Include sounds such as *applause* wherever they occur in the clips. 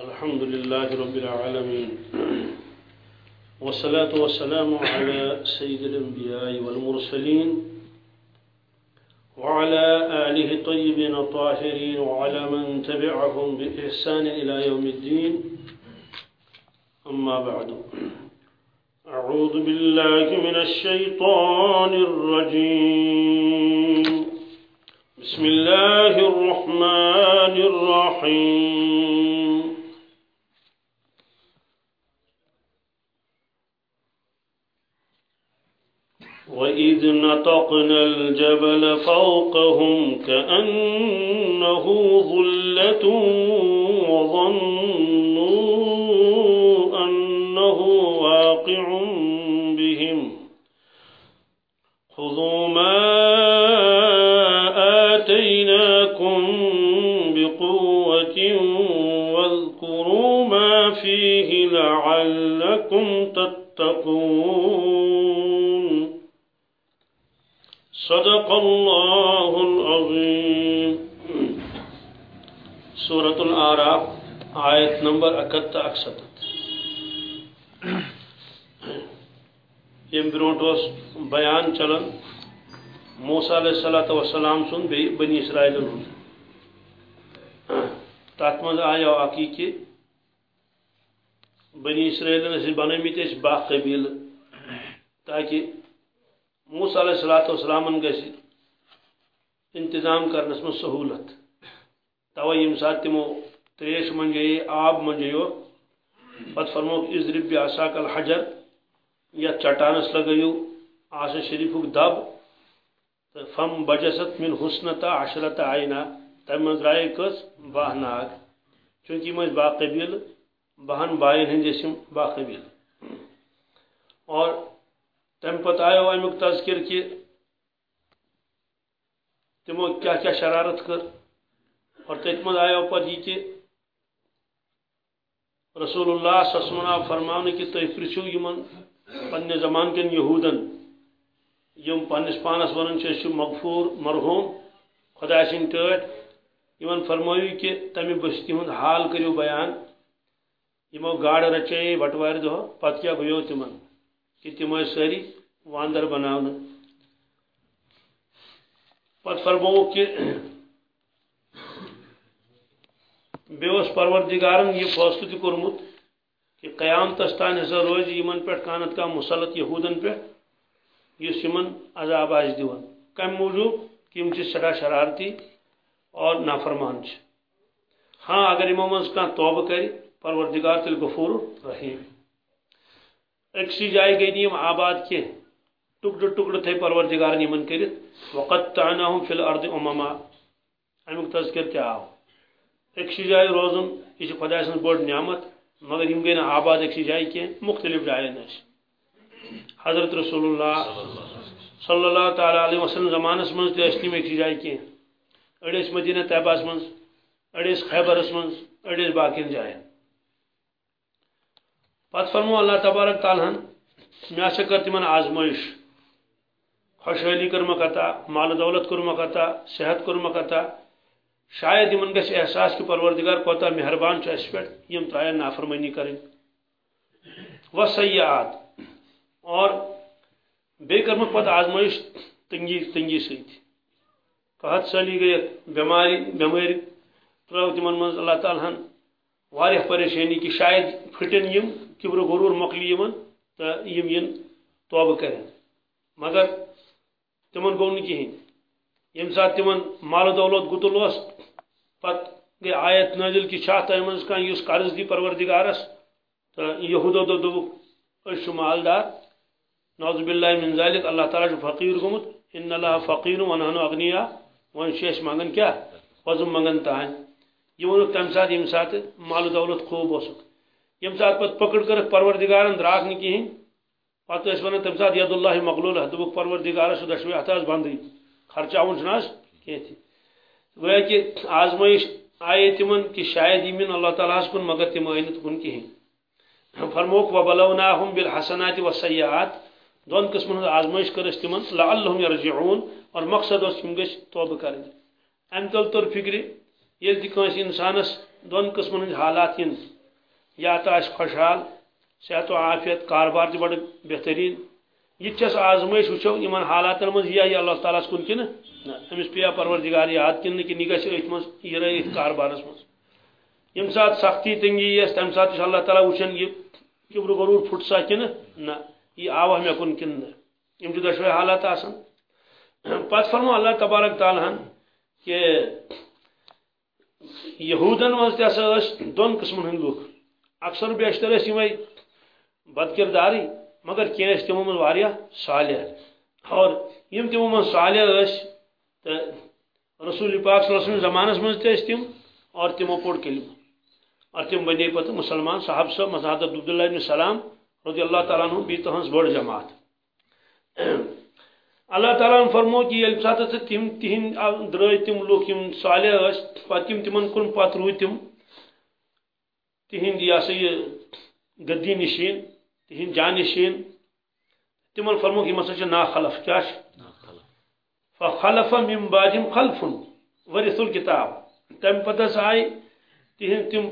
الحمد لله رب العالمين والصلاة والسلام على سيد الأنبياء والمرسلين وعلى آله الطيبين الطاهرين وعلى من تبعهم بإحسان إلى يوم الدين أما بعد أعوذ بالله من الشيطان الرجيم. بسم الله الرحمن الرحيم. وإذ نطقنا الجبل فوقهم كأنه ظلة وظنوا لعلكم تتقون صدق الله العظيم. سورة الآراف آية نمبر أكت أكست یم برونٹ اس بیان چلن، موسیٰ علیہ الصلوۃ والسلام سن بی بنی اسرائیل۔ ہن تات مز آیا اکی کہ بنی اسرائیل نے بنمت اس قبیل تاکہ موسیٰ علیہ الصلوۃ والسلام گژھِ انتظام کرنس من سہولت۔ توے یم سات تمو تریش منجے، آب منجیو پت فرموک اضرب بعصاک الحجر یا چٹانس لگیو آس شریف دب۔ تو فم بجست من حسنتا عشرت آئینہ تم من درائے کس؟ باہ ناگ چونکہ یہ با قبیل بہن بائن ہند اسم با اور تم پتہ آئیو امیک تذکر کہ تمو کیا کیا شرارت کر۔ اور تت من آئیو جی پتہ یہ کہ رسول اللہ صلی اللہ علیہ وسلم فرمانے کہ تھی پرچو یمن پنہ زمان کن یہودن۔ یم پنس پانس ونان مغفور، مرحوم، خدا سن ٹٹ یمن فرمائیو کہ تمہ بستی ہند حال کریو بیان۔ یمو گاڑ رچے بٹوار دہ پتہ کیا گیو تمن کہ تم ساری واندر بناون پت فرمو کہ بیس پروردگارن یہ فیصلہ تہ کورمت کہ قیامتس تان ہسا روز یمن پہ کانت کا مسلط یہودن پہ اس یمن عذاب آس دان کم موجوب کہ ہم سٹھا شرارتی اور نافرمان ہاں اگر یمو من کھانا توبہ کر پروردگار تیل غفور رحیم۔ اکسی جائے گئی نیم آباد کی ٹکڑ ٹکڑ تھے پروردگار یمن کرت۔ وقت تعناہم فی الارض امما۔ امیک تذکر کیا آو۔ اکسی جائے روزن یہ خدا سن بڑ نعمت، مگر یم گئی نا آباد اکسی جائے کی مختلف جائیں نش حضرت رسول اللہ صلی اللہ تعالی علیہ وسلم زمانس من تہ نم اکسی جائے کی اڑس مدینہ طیبہس من اڑس خیبرس من اڑس باقین جائیں پت فرمو اللہ تبارک تعالیٰ مے ہسا کر تمن آزمائش، خوشحالی کرمک عطا مال دولت کرمک عطا صحت کرمک عطا شاید یمن گھس احساس کہ پروردگار کوتا، مہربان اس پہ یم ترائن نافرمانی کریں۔ و سیاحت اور بے کرمک پتہ آزمائش تنگی تنگی سۭتۍ قحط سٲلی گٔے بیماری بیمٲرۍ ترٛٲو تِمن منٛز اللہ تعالیٰ ہن، واریاہ پریشٲنی کہ شاید پھٹن یم۔ کبر غرور مۄکلہِ یمن تہٕ یم ین توبہٕ مگر تمن گوٚو نہٕ کِہیٖنۍ ییٚمہِ ساتہٕ تمن مال دولت گُتُل اوس پتہٕ گٔے آیت نٲزِل کہِ چھا تۄہہِ منٛز کانٛہہ یُس قرض دی پروردگارس تہٕ یہوٗدو دوٚپ دوٚپُکھ أسۍ مالدار۔ نوز باللہ من ذالک اللہ تعالیٰ چھُ فقیٖر ان اللہ فقیٖر ونہن اغنیا وۄنۍ چھِ أسۍ منگان کیٛاہ وۄزُم منگان تانۍ یہ ووٚنُکھ تمہِ ساتہٕ ییٚمہِ ساتہٕ مال دولت خوٗب اوسُکھ ییٚمہِ ساتہٕ پتہٕ پکڑ کٔرٕکھ پروردگارن درٛاکھ نہٕ کِہیٖنۍ پتہٕ ٲسۍ ونان تمہِ ساتہٕ ید اللہ مقلوٗلہ دوٚپُکھ پروردگارس چھُ دۄشوے اتھ حظ بنٛدٕے خرچاوُن چھُنہٕ حظ گویا کہ آزمائش آئے تمن کہ شاید یمن اللہ تعالیٰ ہس کن مگر تم آئی نت کن کہین فرموک و بلوناہم بالحسنات و سیاحت دون قسمن ہز آزمائش کر تم لعلہم یرجعون اور مقصد اس تم گھ توبہ کریں۔ ام تل تر فکر یل تہ انسانس دون قسمن ہز حالات ین۔ یا تو آس خوشحال صحت و عافیت کاربار تہ بڑ بہترین۔ یہ آزمائش وچو یمن حالاتن من یہ اللہ تعالیٰ کن؟ کن امس پیا پروردگار یاد کن کہ نگہ ات من یہ رہت کاربارس من یم سات سختی تنگی یس تم سات اللہ تعالیٰ وچن یہ کبر غرور پھٹ سا کن؟ نہ۔ یہ آوا مے کن کن؟ یم دشوے حالات آسان پت فرمو اللہ تبارک تعالیٰ کہ یہودن من تہ دون قسمن ہند لوگ اکثر بیشتر اس یمے بد کرداری مگر کی تمو من واریاہ صالح اور یم تمو من صالح اس رسول پاک صلی اللہ علیہ وسلم زمانس من تہ تم اور تمو پوڑ کلم اور تم بنے پتہ مسلمان صاحب صاحب مزاد عبداللہ بن سلام رضی اللہ تعالیٰ عنہ بی تہنز بڑ جماعت۔ *clears throat* اللہ تعالیٰ نے فرمو کہ یل سات تم تہند درائے تم لوگ یم صالح اس پتہ تم تمن کن پتہ روی تم تہند یہ سا یہ گدی نشین تہند جانشین تمن فرموک یہ مسا نا خلف کیا فخلف من بعدهم خلف ورث الكتاب۔ تم پتہ آئی تہند تم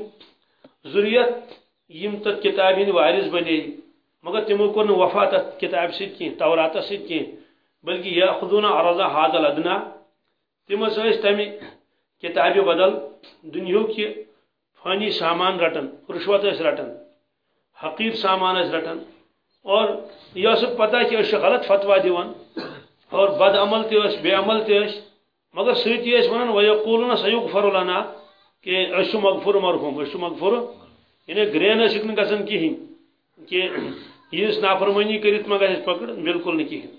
ضروریت یم تت کتاب ہند وارث بنے۔ مگر تمو کور وفا تت کتاب ست کی تورات ست کی بلکہ یہ خدون عرضہ حاضل ادنا۔ تم تمہ کتاب بدل دنیا کی فانی سامان رٹن، رشوت رٹن، حقیر سامان رٹان اور یہ پتہ کہ غلط فتوا دیوان، اور بد عمل تس بے عمل تس مگر سی ونان ویقولون سیغفر لنا، کہ اس مغفر مرحوم اس مغفر یعنی گرین اس گھن کہین کہ یہ نافرمانی کرت ما گھس پکڑ بالکل نہیں کہین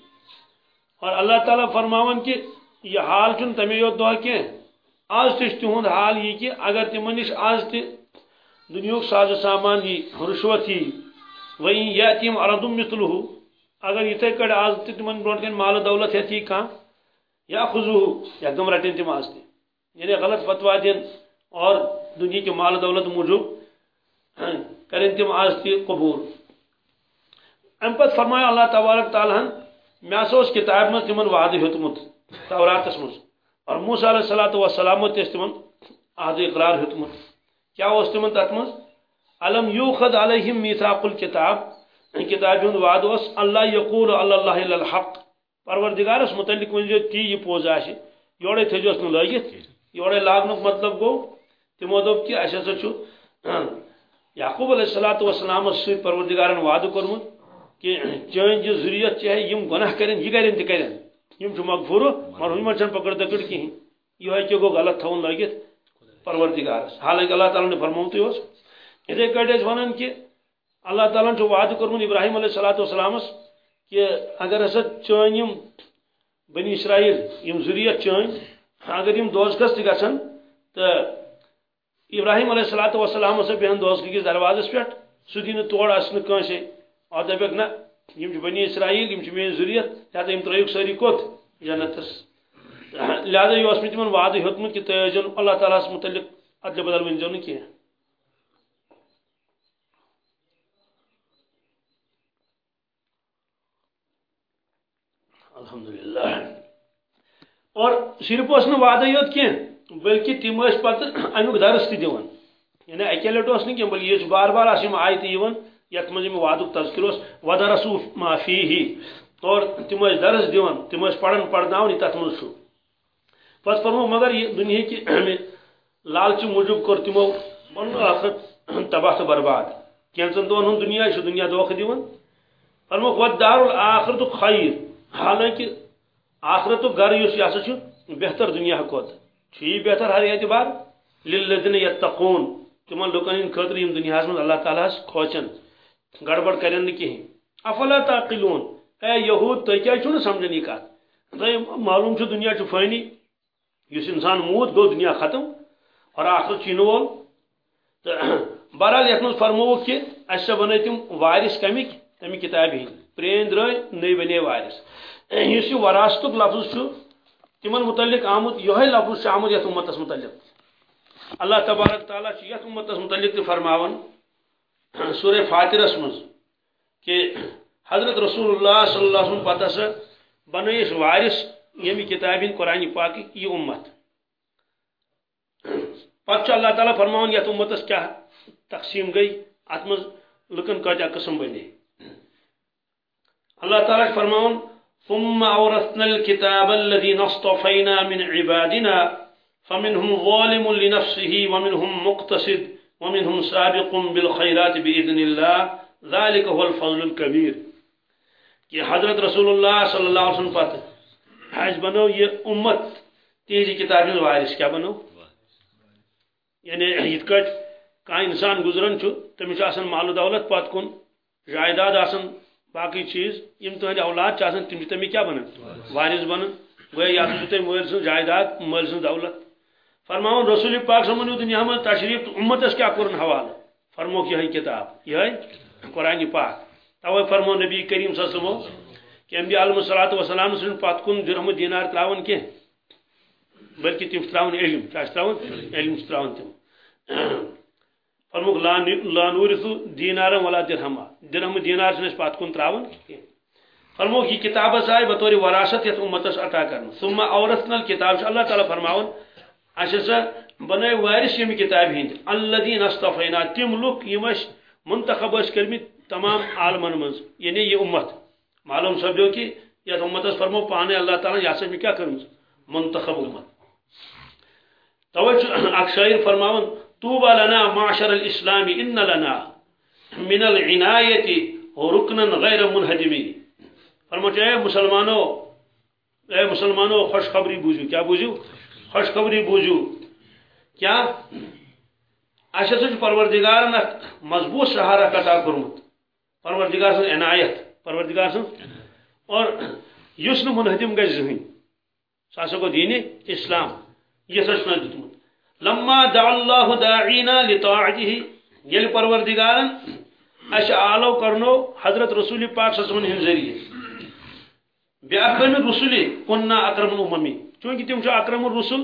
اور اللہ تعالیٰ فرماون کہ یہ حال چن تمے یوت دہ کی آج تہد حال یہ کہ اگر تمن نش آج تہ دنیا ساز سامان یہ رشوت ہی وہیں یا تیم اردم مثلہ اگر اتھے کڑ آز تمن برونٹ کن مال دولت ہے تھی کان یا خضو یا دم رٹن تم آز یعنی غلط فتوا دین اور دنیا کے مال دولت موجود کریں تم آز قبول۔ ام پت فرمایا اللہ تبارک تعالیٰ مے ہسا اس کتاب من تمن وعدہ ہیوتمت توراتس مز اور موسیٰ علیہ الصلوۃ والسلام تمن عہد اقرار ہیوتمت کیا اس تمن تت مز علم یوخد علیہم میثاق الکتاب کتاب ہند وعد اس، اللہ یقول اللہ الحق۔ پروردگارس متعلق ون تی یہ پوز آش یورے تھجوس نہ لگت یورے لاگنک مطلب گو۔ تمو دب کہ اس ہسا چھو۔ ہاں۔ یعقوب علیہ الصلوۃ والسلام س پروردگارن وعد کورمت کہ چین جو ضروریت چاہے، یم گناہ کریں، یہ کریں تہ کریں۔ یم چھ مغفور مرحوم چھ پکڑ دکڑ کہیں یہ کہ گو غلط تھون لگت پروردگار حالانکہ اللہ تعالیٰ نے فرموت اس۔ اتھے کٹ ونان کہ اللہ تعالیٰ نے وعدہ کورمت ابراہیم علیہ الصلوۃ والسلام کہ اگر ہسا چون یم بنی اسرائیل، یم ضروریت چون اگر یم دوزخس تہ گژھن تو ابراہیم علیہ الصلوۃ والسلام ہسا بہن دوزخ کس دروازس پہ سہ دی تور اس کنسے اور دپک نا یم چھ بنی اسرائیل یم چھ میری ضروریت لہذا یم ترک ساری کوت جنتس لہذا یہ اس تمن وعدہ ہیوتمت کہ تہ اللہ تعالیٰ متعلق ادل بدل ونزو نا کی الحمدللہ اور صرف اس وعدہ یوت کی بلکہ تم پتہ امیک درس تہ دان یعنی اکے لٹ اس نہ بلکہ یہ بار بار آس آیت یوان یت مز وعد تذکر اس ودرسو ما فیہ اور تم درس دیوان تم پڑھن پڑھناون تت مز چھو پس فرمو، مگر یہ دنیا کی لالچ موجود کر تمو پن آخرت تباہ تو برباد۔ کینچن دون ہن دنیا چھ دنیا دوکھ دیوان فرمو ود دار الاخرت خیر حالانکہ آخرت گھر یس یہ چھ، بہتر دنیا کھت چھ بہتر ہر اعتبار للذین یتقون تمن لوکن خاطر یم دنیا من اللہ تعالی کھوچن۔ گڑبڑ کریں کہیں افلا تعقلون؟ اے یہود، تو کیا چھو سمجھن یہ کات تو معلوم چھو دنیا چھو فانی اس انسان موت گو دنیا ختم۔ اور آخر چینو وول تو بہرحال یت فرمو کہ اس بنے تم وارث کمک تمہ کتاب ہند پرین درائے نئی بنے وارث۔ *clears throat* اس وراثتک لفظ چھو تمن متعلق آمد یہ لفظ آمد یت امتس متعلق۔ اللہ تبارک تعالیٰ یت امتس متعلق تہ فرماون۔ سورہ فاترس مز کہ حضرت رسول اللہ صلی اللہ علیہ وسلم پتہ سا بنائیس وارث یمی کتاب قرآن پاک یہ امت۔ پتہ اللہ تعالیٰ فرماؤن یت امتس کیا تقسیم گئی ات مز لکن کتیا قسم بنے۔ اللہ تعالیٰ فرماؤن ثم اورثنا الكتاب الذي نصطفينا من عبادنا، فمنهم ظالم لنفسه ومنهم مقتصد۔ ومنهم سابق بالخيرات بإذن الله. ذلك هو الفضل الكبير. کہ حضرت رسول اللہ صلی اللہ علیہ وسلم پتہ اس بنو یہ امت تیزی کتاب ہند وارث کیا بنو؟ یعنی یت کٹ کان انسان گزرن چھ تمس آسان مال و دولت پت کن جائیداد آسان باقی چیز یم تہند اولاد چھ آسان تم تمی کیا بنن؟ وارث. بنن گویا یا تو تم مول سن جائیداد مول سن دولت فرماؤں رسول پاک صلی اللہ علیہ تشریف امتس کیا کرن حوالہ فرمو کہ یہ کتاب۔ یہ قرآن پاک۔ توے فرمو نبی کریم صلی اللہ علیہ وسلم، کہ انبیاء علیہ الصلوۃ والسلام سن پات کن درہم دینار تراون کی بلکہ تم تراون علم، کیا تراون؟ علم تراون تم۔ فرمو لا نورث دینار ولا درہم درہم دینار سن پات کن تراون فرمو کی کتاب آئے بطور وراثت یت امتس عطا کرن ثم اورثنا الكتاب اللہ تعالی فرماون اچھا بنائے وارث یم کتاب ہند۔ الذين اصطفینا، تم لوک یمش منتخب اس کرمت تمام عالمن من یعنی یہ امت۔ معلوم سپدو کہ یتھ امتس فرمو، پانے اللہ تعالیٰ یہ سا کیا کرم منتخب امت۔ توجہ اک شاعر فرماون طوبى لنا معشر الاسلام ان لنا من العنایت رکنا غیر منہدمی فرمو اے مسلمانوں اے مسلمانوں خوشخبری بوجھو کیا بوجھو خوشخبری بوجھو کیا؟ اچھا سا پروردگار مضبوط سہارا قطع کورمت پروردگار سن عنایت. پروردگار سن اور یس اس منہدم گز زہین سا سا گو دین اسلام. یہ سا چھ دتمت لما دع اللہ داعینا لطاعته یل پروردگارن اش اچھا آلو کرنو حضرت رسول پاک صلی اللہ علیہ وسلم ذریعے. بی اکرم الرسول کننا اکرم الاممی. چونکہ تم اکرم الرسول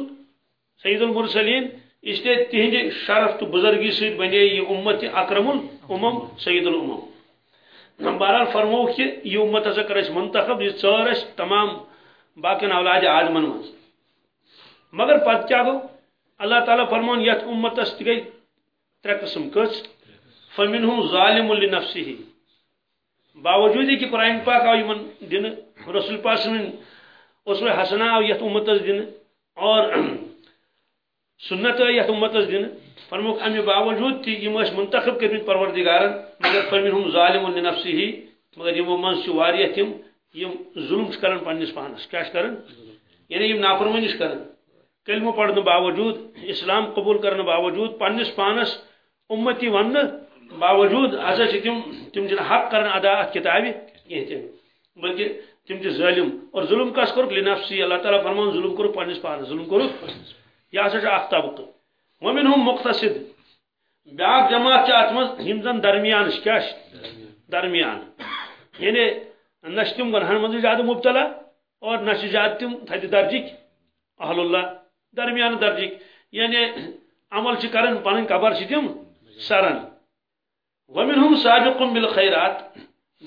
سید المرسلین، اس لیے تہند شرف تو بزرگی سید بنے یہ امت اکرم الامم، سید الامم. بہرحال فرمو کہ یہ امت ہسا کر منتخب، یہ ثر تمام باقی اولاد آدمن من مگر پتہ کیا گو؟ اللہ تعالیٰ فرمان یت امتس تہ گئی ترے قسم کس؟ فمن ہوں ظالم النفسی ہی باوجود کہ قرآن پاک آو یمن دن رسول پاک سن اسوہ حسنہ آو یت امتس دن اور سنت یت امتس دن فرموک امی باوجود تی یم اس منتخب کرمت پروردگارن، مگر فرمین ہم ظالم لنفسی ہی مگر یمو من تم یم ظلم کرن پنس پانس۔ کیا کرن؟ یعنی یم نافرمانی کرن۔ کلمہ پڑھنے باوجود، اسلام قبول کرنے باوجود پنس پانس امتی ون باوجود ہسا تم تم حق کرن ادا ات کتابہ کہتے بلکہ تم چھ ظالم اور ظلم کس کور لنفسی اللہ تعالی فرمان ظلم کرو پنس پانس ظلم کرو۔ یہ ہسا اخ طبقہ ومن هم مقتصد۔ بیاق جماعت ات من زن درمیان کیا درمیان۔ یعنی نش تم گنہن من زیادہ مبتلا اور نش زیادہ تم تھد درجک اہل اللہ درمیان درجک یعنی عمل چھ کرن پن قبر چھ تم سرن۔ ومن هم سابق بالخيرات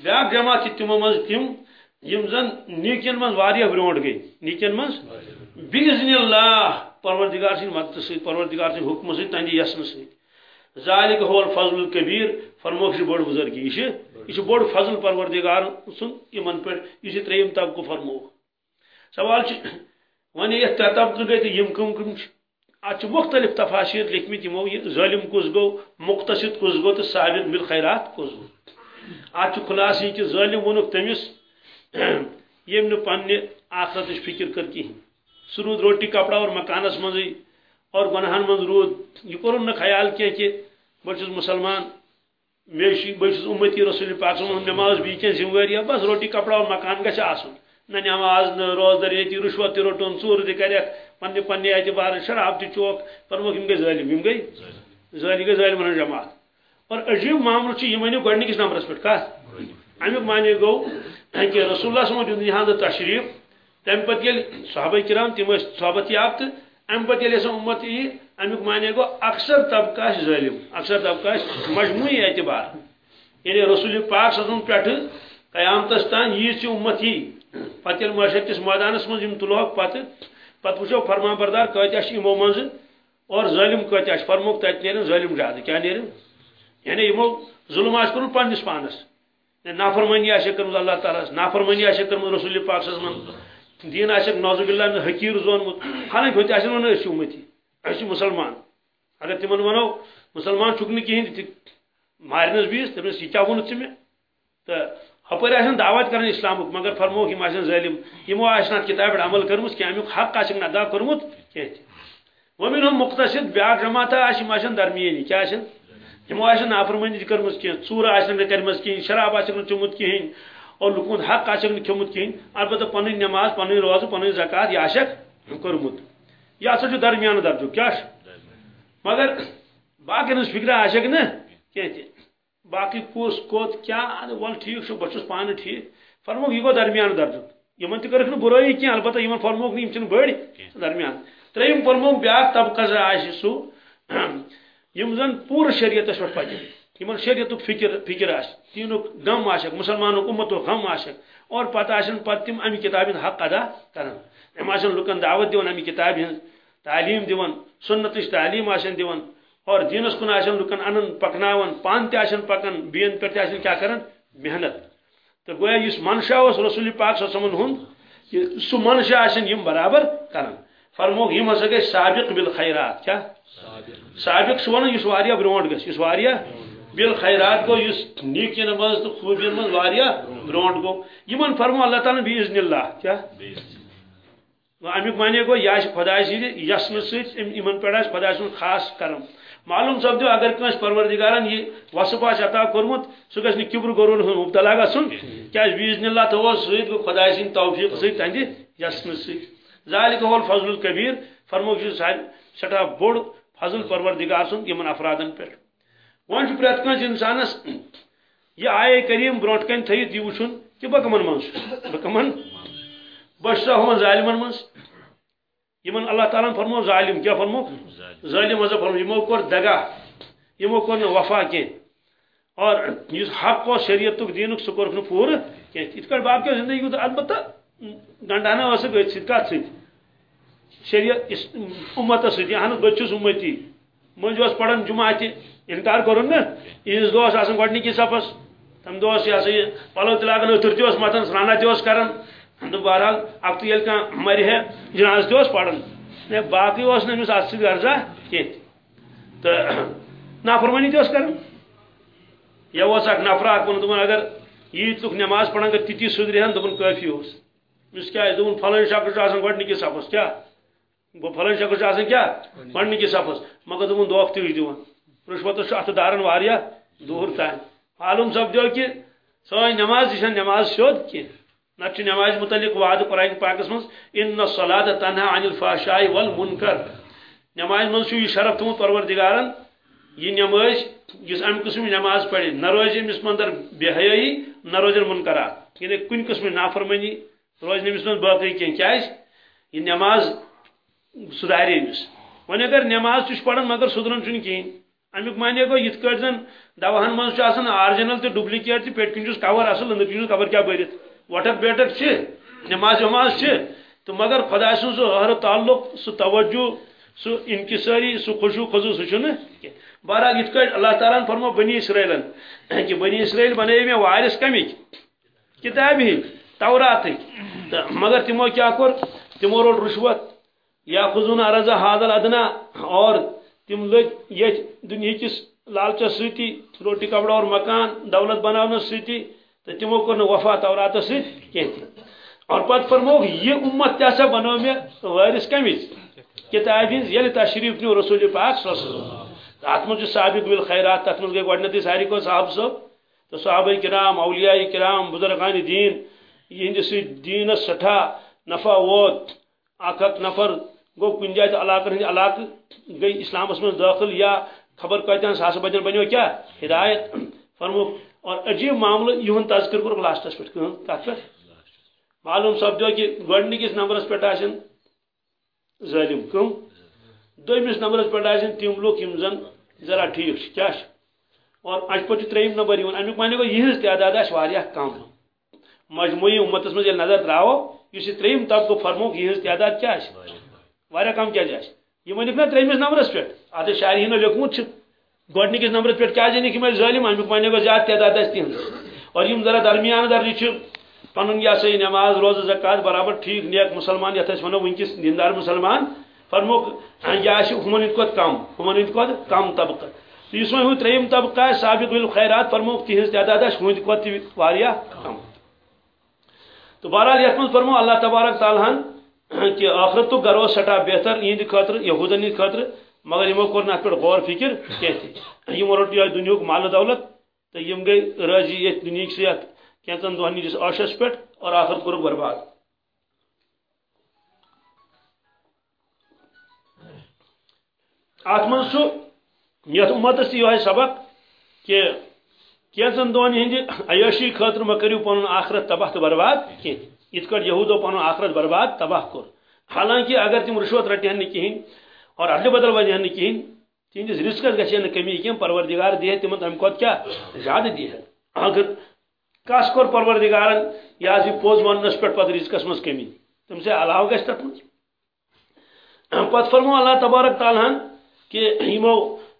بیاق جماعت تم من تم یم زن نیکن من واریہ برونٹ گئی. نیکن من باذن اللہ پروردگار سن مدد سی پروردگار سن حکم سی تہندی یسن سی ذالک هو الفضل الكبیر فرموک چھ بڑ بزرگی یہ یہ بڑ فضل پروردگار سن یمن پر یہ تریم طبقہ فرموک. سوال چھ ون یہ طبقہ گئی یم کم کم ات مختلف تفاسیر لکھمت یمو یہ ظالم کس گو، مقتصد کس گو تو سابق بالخیرات کس گو. ات خلاص یہ کہ ظالم ونک تمس یم نہ پنہ آخرت فکر کر کہین سرود روٹی کپڑا اور مکانس مزے اور گنہن من رود۔ یہ کورن نہ خیال کی کہ بہت مسلمان میشی بہت امتی رسول پاک صلی اللہ نماز بھی کی ذمہ بس روٹی کپڑا اور مکان گھس آسن۔ نہ نماز نہ روزدر یہ رشوت تہ روٹن ژور تہ کرک پنہ پنہ اعتبار شراب تہ چوک۔ پرموک یم گئی ظالم یم گئی۔ ظالم گئی ظالم جماعت۔ اور عجیب معاملہ چھ یہ ونیو گۄڈنِکِس نمبرس پٮ۪ٹھ کتھ امیُک معنی گوٚو کہ رسول اللہ صلی اللہ علیہ وسلم تشریف تم پتہ یل صحابہ کرام تم صحبت یافتہ ام پتہ یل سو امت ای امیک معنی گو اکثر طبقہ ظالم اکثر طبقہ مجموعی اعتبار یعنی رسول پاک صلی اللہ علیہ وسلم پٹھ قیامتس تان یہ امت ہی پتہ معاشر کس میدانس من تلوک پتہ پتہ وچو فرما بردار کتیا یمو من اور ظالم کتیا فرموک تت نیرن ظالم زیادہ کیا نیرن یعنی یمو ظلم آس کور پنس پانس نافرمانی آسے کرم اللہ تعالیٰ نافرمانی آسے کرم رسول پاک صلی اللہ علیہ وسلم دین آسے نوزب اللہ حقیر زونمت حالانکہ ہوتی آسے ونو اسی امتی اسی مسلمان۔ اگر تمن ونو مسلمان چھک نہ کہین مارنس بیس تمس یہ کیا وونت ژے تو ہپر آسن دعوت کرن اسلام مگر فرموک یم آسن ظالم۔ یمو آسن کتاب عمل کرمس کہ امیک حق آسن ادا کرمت کہت ومن ہم مقتصد بیاکھ جماعت آسن آسن درمیانی، کیا آسن یمو آسن نافرمانی کرمس کی کرمس کی شراب آسن چومت کہین اور لکون حق آسن کھومت کہین البتہ پن نماز پن روزہ پن زکات یہ آسک کرمت یہ ہسا درمیان درجہ کیا مگر باقی فکر آسک نا کہتے باقی کس کوت کیا ول ٹھیک بہت پانہ ٹھیک فرموک یہ گو درمیان درجہ یمن تک برائی کی البتہ یمن فرموک نہیں بڑ درمیان تریم فرموک بیاکھ طبقہ آہ سہ یم زن پور شریعت پہ پکن یمن شریعت فکر فکر آ تین غم آشک مسلمانوں امت غم آشک اور پتہ آن پتہ تم امہ کتاب حق ادا کران ام آن لکن دعوت دان امہ کتاب ہز تعلیم دان سنت تعلیم آن دان اور دینس کن آن لکن ان پکناون پان تن پکان بین پہ کیا کران محنت۔ تو گویا اس منشا اس رسول پاک صلی اللہ علیہ وسلم ہند سہ منشا آن برابر کران فرموک یم ہسا گئی سابق بالخیرات، کیا؟ سابق سہ ون اس برونٹ گھس اس بالخیرات گو اس نیکین مز تو خوبین مز برونٹ گو یمن فرمو اللہ تعالیٰ بیزن اللہ، کیا؟ امیک معنی گو یہ خدا سید یسن سن پہ خدا سن خاص کرم۔ معلوم سپدو اگر کنس پروردگارن یہ وصف آس عطا کورمت، سہ گھس کبر غرور ہن مبتلا گھن کیا بیزن اللہ تو ست گو خدا سن توفیق ست تہند یسن ست ذالک هو الفضل الكبير فرمو سٹھا بوڑ فضل پروردگار سن یمن افرادن پہ ون پریت کنس انسانس یہ آئے کریم بروٹ کن تھیت کہ بہ کمن من بہ کمن بشرا ظالمن من یمن اللہ تعالیٰ فرمو ظالم۔ کیا فرمو؟ ظالم مزہ فرمو۔ یمو کور دگا۔ یمو کور وفا کی اور اس حق و شریعت دینک سہ کورک پور۔ کی ات باپ کی زندگی البتہ گنڈانہ اس گت ست کت ست شریعت امت ست اہن بچس امتی۔ منج پڑھان جمعہ تہ انکار کرن نا عیز دہ آسان گۄڈنِکِس صفس تم دہ یہ سا یہ پلو تہ لاگان اتر تہ متان سرانہ تہ کران تو بہرحال اکتہ یل کھانا مرِ ہے جناز تہ پڑھان باقی اس نمس ات سۭتۍ غرضا کینٛہہ تہٕ نافرمٲنی تہ کران یا اوس اکھ نفرا اکھ ووٚن دوٚپُن اگر عیٖد لُکھ نٮ۪ماز پران اگر تِتی سُدرِہن دوٚپُن کٲفی اوس أمِس کیٛاہ دوٚپُن فلٲنۍ شخص چھُ آسان گۄڈنِکِس صفس کیٛاہ گوٚو فلٲنۍ شخص چھُ آسان کیٛاہ صفس مگر دوٚپُن دھوکہٕ تہِ دِوان رشوتس ات دارن دور تان معلوم سپدو کہ سوئی نماز یہ نماز سیود کی۔ نت نماز متعلق وعد قرآن پاکس من ان الصلاة تنہا عن الفحشاء والمنکر۔ نماز من یہ شرف تھوت پروردگارن۔ یہ نماز اس ام قسم نماز پڑھے نہ روز امس مندر بے حیائی نہ روزن منکرات۔ یعنی کن قسم نافرمانی روز نمس من باقی کی یہ نماز سدھارے امس ون اگر نماز تہ پڑھان مگر سدرن چھ کہین۔ امیک معنی گو یت کٹ زن دواہن من آرجنل تو ڈپلکیٹ تو پٹ کن کور اصل اندر کن کور کیا برت وٹک بیٹک نماز وماز تو مگر خدا سن سہ ہر تعلق، سہ توجہ، سہ انکساری، سہ خوشو خزو، سہ بہرحال یت کٹ اللہ تعالیٰ فرمو بنی اسرائیلن، کہ بنی اسرائیل بنے میں وارث کمک کتاب ہی تورات مگر تمو کیا کور؟ تمو روڑ رشوت۔ یا خزون ارزا حاضل ادنا اور تم لگ یہ دنیا کس لالچس ستی روٹی کپڑا اور مکان، دولت بنانا ستی تو تمو کو وفا تورات سی اور پت فرموک یہ امت تیسا بنو میں وارث کمیز کتاب ہز یل تشریف نیو رسول پاک صلی اللہ علیہ وسلم۔ ات مجھ سابق بالخیرات تت مجھ گئی گۄڈنیتھٕے ساری کو صاحب صٲب تو صحابہ کرام، اولیاء کرام، بزرگان دین یہندِ سۭتۍ سٹھا، نفع ووت اکھ اکھ نفر گو کن جائے علاقہ ہند علاقہ گئی اسلام من داخل یا خبر کتن ساس بجن بنو کیا؟ ہدایت، فرمو، اور عجیب معاملہ یہ تذکر کور لاسٹس پہ کت پہ معلوم سپدو کہ گۄڈنِکِس نمبرس پہ آسن ظٲلم کم دویمس نمبرس پہ آسن تم لوگ یم زن؟ ذرا ٹھیک کیا اور ات پہ تریم نمبر یون امیک معنی گو یہ تعداد آس کم مجموعی امتس مز جی نظر تراو اس تریم طبقہ فرموک یہ تعداد کیا واریاہ کم کیا یہ نا ترمس نمبرس پہ ات شاعرین لیکمت گۄڈنِکِس نمبرس پہ کیا جنک یِم ظٲلِم، امیُک وَنے گوٚو زیادٕ تعداد آسہِ تِہنٛز۔ اور یم ذرا درمیان درجہ چھ۔ پنن یہ سا نماز، روز، زکات برابر ٹھیک، نیک مسلمان یت ونو ونکس دیندار مسلمان۔ فرموک ہاں، یہ ہمن ہند کھت کم، ہمن ہند کھت کم طبقہ۔ اس وۄنۍ ہُہ ترٛیٚیِم طبقہ آسہِ، سابق بالخیرات فرموک تِہنٛز تعداد آسہِ کم۔ تو بہرحال یتھ منٛز فرمو اللہ تبارک تعالیٰ ہن، کہ آخرت تو گرو سٹھا بہتر یہند خاطر یہودن ہند خاطر، مگر یمو کور نہ پہ غور فکر کینٛہہ تہِ یمو روٚٹ یہے مال دولت، تو یم گئی راضی یتھ دُنیہِکۍ سۭتۍ کینٛژن دۄہن نِجس عاشس پٮ۪ٹھ اور آخرت کوٚرُکھ برباد۔ ات من سُہ یتھ امتس یہ سبق، کہ کینچن دون ہند عیاشی خاطر ما کرو پن آخرت تباہ تو برباد کی۔ ات کٹ یہودو پن آخرت برباد تباہ کور۔ حالانکہ اگر تم رشوت رٹن کہین اور عدل بدل ون کہین تہندس رسکس گھن کمی کی پروردگار دی تم تمہ کھت کیا زیادہ دی اگر کس کور پروردگارن یہ پوز ونس پہ پتہ رزقس مز کمی۔ تم سے علاوہ گھس تر مز پتہ فرمو اللہ تبارک تعالیٰ کہ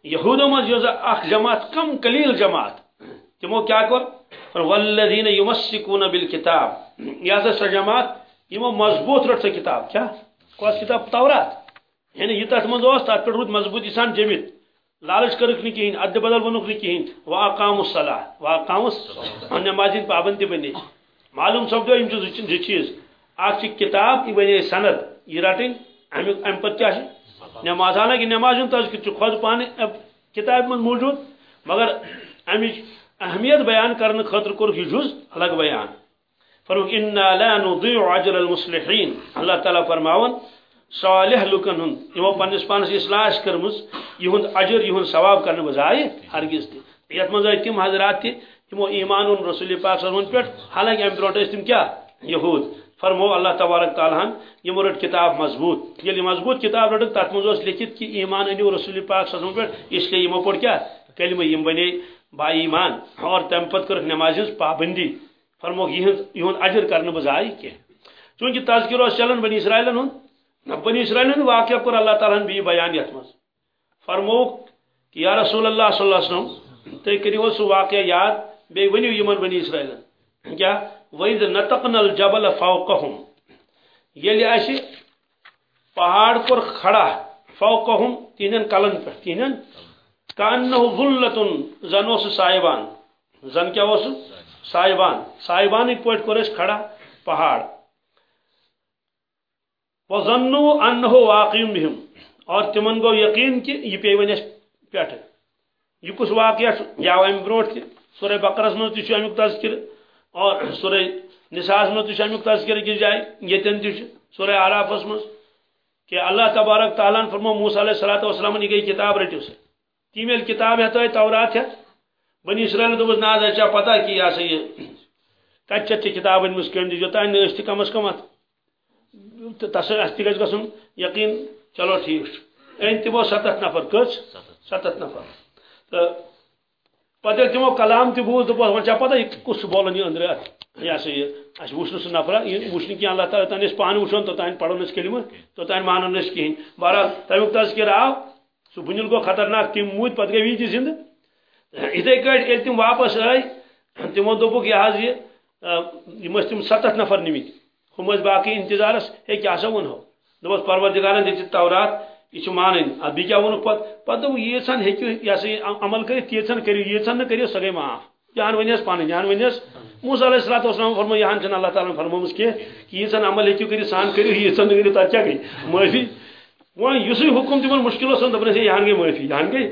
یہودو مز اخ جماعت کم قلیل جماعت۔ تمو کیا کر؟ والذین یمسکون بالکتاب. یہ سا جماعت یمو مضبوط رٹ سا کتاب. کیا؟ کس کتاب تورات. یعنی یہ تک مز تر پہ رود مضبوط سان جمت لالچ کرک نی کہین اد بدل ونک نی کہین واقام الصلاح واقام نماز پابندی بنے معلوم سپدو یم زی چیز اخ کتاب، یہ بنے سند. یہ رٹن امیک ام پتہ کیا نماز حالانکہ نماز تذکر خود پانے کتاب من موجود. مگر امچ اہمیت بیان کرنے خاطر کور یہ جز الگ بیان۔ فرمک انا لا نضيع اجر المصلحين. اللہ تعالی فرماون، صالح لکن ہند یمو پنس پانس اصلاح کرمز، یہند اجر یہند ثواب کرنے بجائے ہرگز تہ یت مز تم حضرات تہ تمو ایمان رسول پاک صلی اللہ علیہ وسلم پہ حالانکہ ام برونٹ تم کیا؟ یہود۔ فرمو اللہ تبارک تعالیٰ یہ رٹ کتاب مضبوط۔ یل مضبوط کتاب رٹ تر مز لکھت کہ ایمان انو رسول پاک صلی اللہ علیہ وسلم پہ اس لیے یمو پور کیا؟ کلمہ یم بنے۔ با ایمان اور تم پت کر نماز ہز پابندی فرمو یہ اجر کرنے بجائے کی چونکہ تذکر چلان بنی اسرائیلن ہند بنی اسرائیل ہند واقعہ کور اللہ تعالیٰ بھی بیان یت مز فرمو کہ یا رسول اللہ صلی اللہ علیہ وسلم تھی کرو سہ واقعہ یاد بی ونیو یمن بنی اسرائیلن۔ کیا؟ وید نتقن الجبل فوقهم۔ یلی اسی پہاڑ پر کھڑا فوقهم، تینن کلن پر، تینن کانه ظلتن، زن اس سائبان زن کیا اس سائبان سائبان ایک پوٹ کرس کھڑا، پہاڑ. وظنوا انه واقع بهم. اور تمن گو یقین کہ یہ پی ونس پیٹھ یہ کس واقعہ یا ام بروٹ سورہ بقرہ میں تھی امیک تذکر اور سورہ نساس میں تھی امیک تذکر کی جائے. یتن تھی سورہ آرافس مز کہ اللہ تبارک تعالیٰ فرمو موسیٰ علیہ السلام نے گئی کتاب رٹو سے تیمیل کتاب ہے تو تورات ہے؟ بنی اسرائیل تو بس ناز اچھا پتہ کی یا سا یہ؟ کچھ کتاب ان مسکن دی، جو تا اس کم از کم تس اس گھس گھن یقین؟ چلو ٹھیک۔ این تمو ستت نفر، کچھ؟ ستت نفر۔ تو پتہ تمو کلام تہ بوز دپس وچا پتہ یہ کس بولن یہ اندر یہ سا یہ اس وچن سہ نفر۔ یہ وچن کی اللہ تعالی تان اس پان وچن تو تان پڑھن اس کلمہ، تو تان مانن اس کہین بہرحال تمیک تذکر آو سہ بنیل گو خطرناک تم موت پتہ گئی ویجی زند اتھے کٹ یل تم واپس آئی۔ تمو دوپک یہ حظ یہ یم تم ستت نفر نمت۔ ہم باقی انتظارس ہے کیا سا ونو دپس پروردگارن دت تورات۔ یہ مان اد بی کیا ون پہ پتہ یژھن ہیکو یہ سا عمل کر تیژھن کرو یژھن نہ کرو سہ گئی معاف جان ونس پن جان ونس موسیٰ علیہ السلام وسلام فرمو یہاں چھ اللہ تعالیٰ فرمومس کی کہ یژھن عمل ہیکو کر سان کرو یژھن نہ کرو تر کیا گئی معافی وہ اس حکم تمہ مشکل دپن یہاں گئی معافی یہاں گئی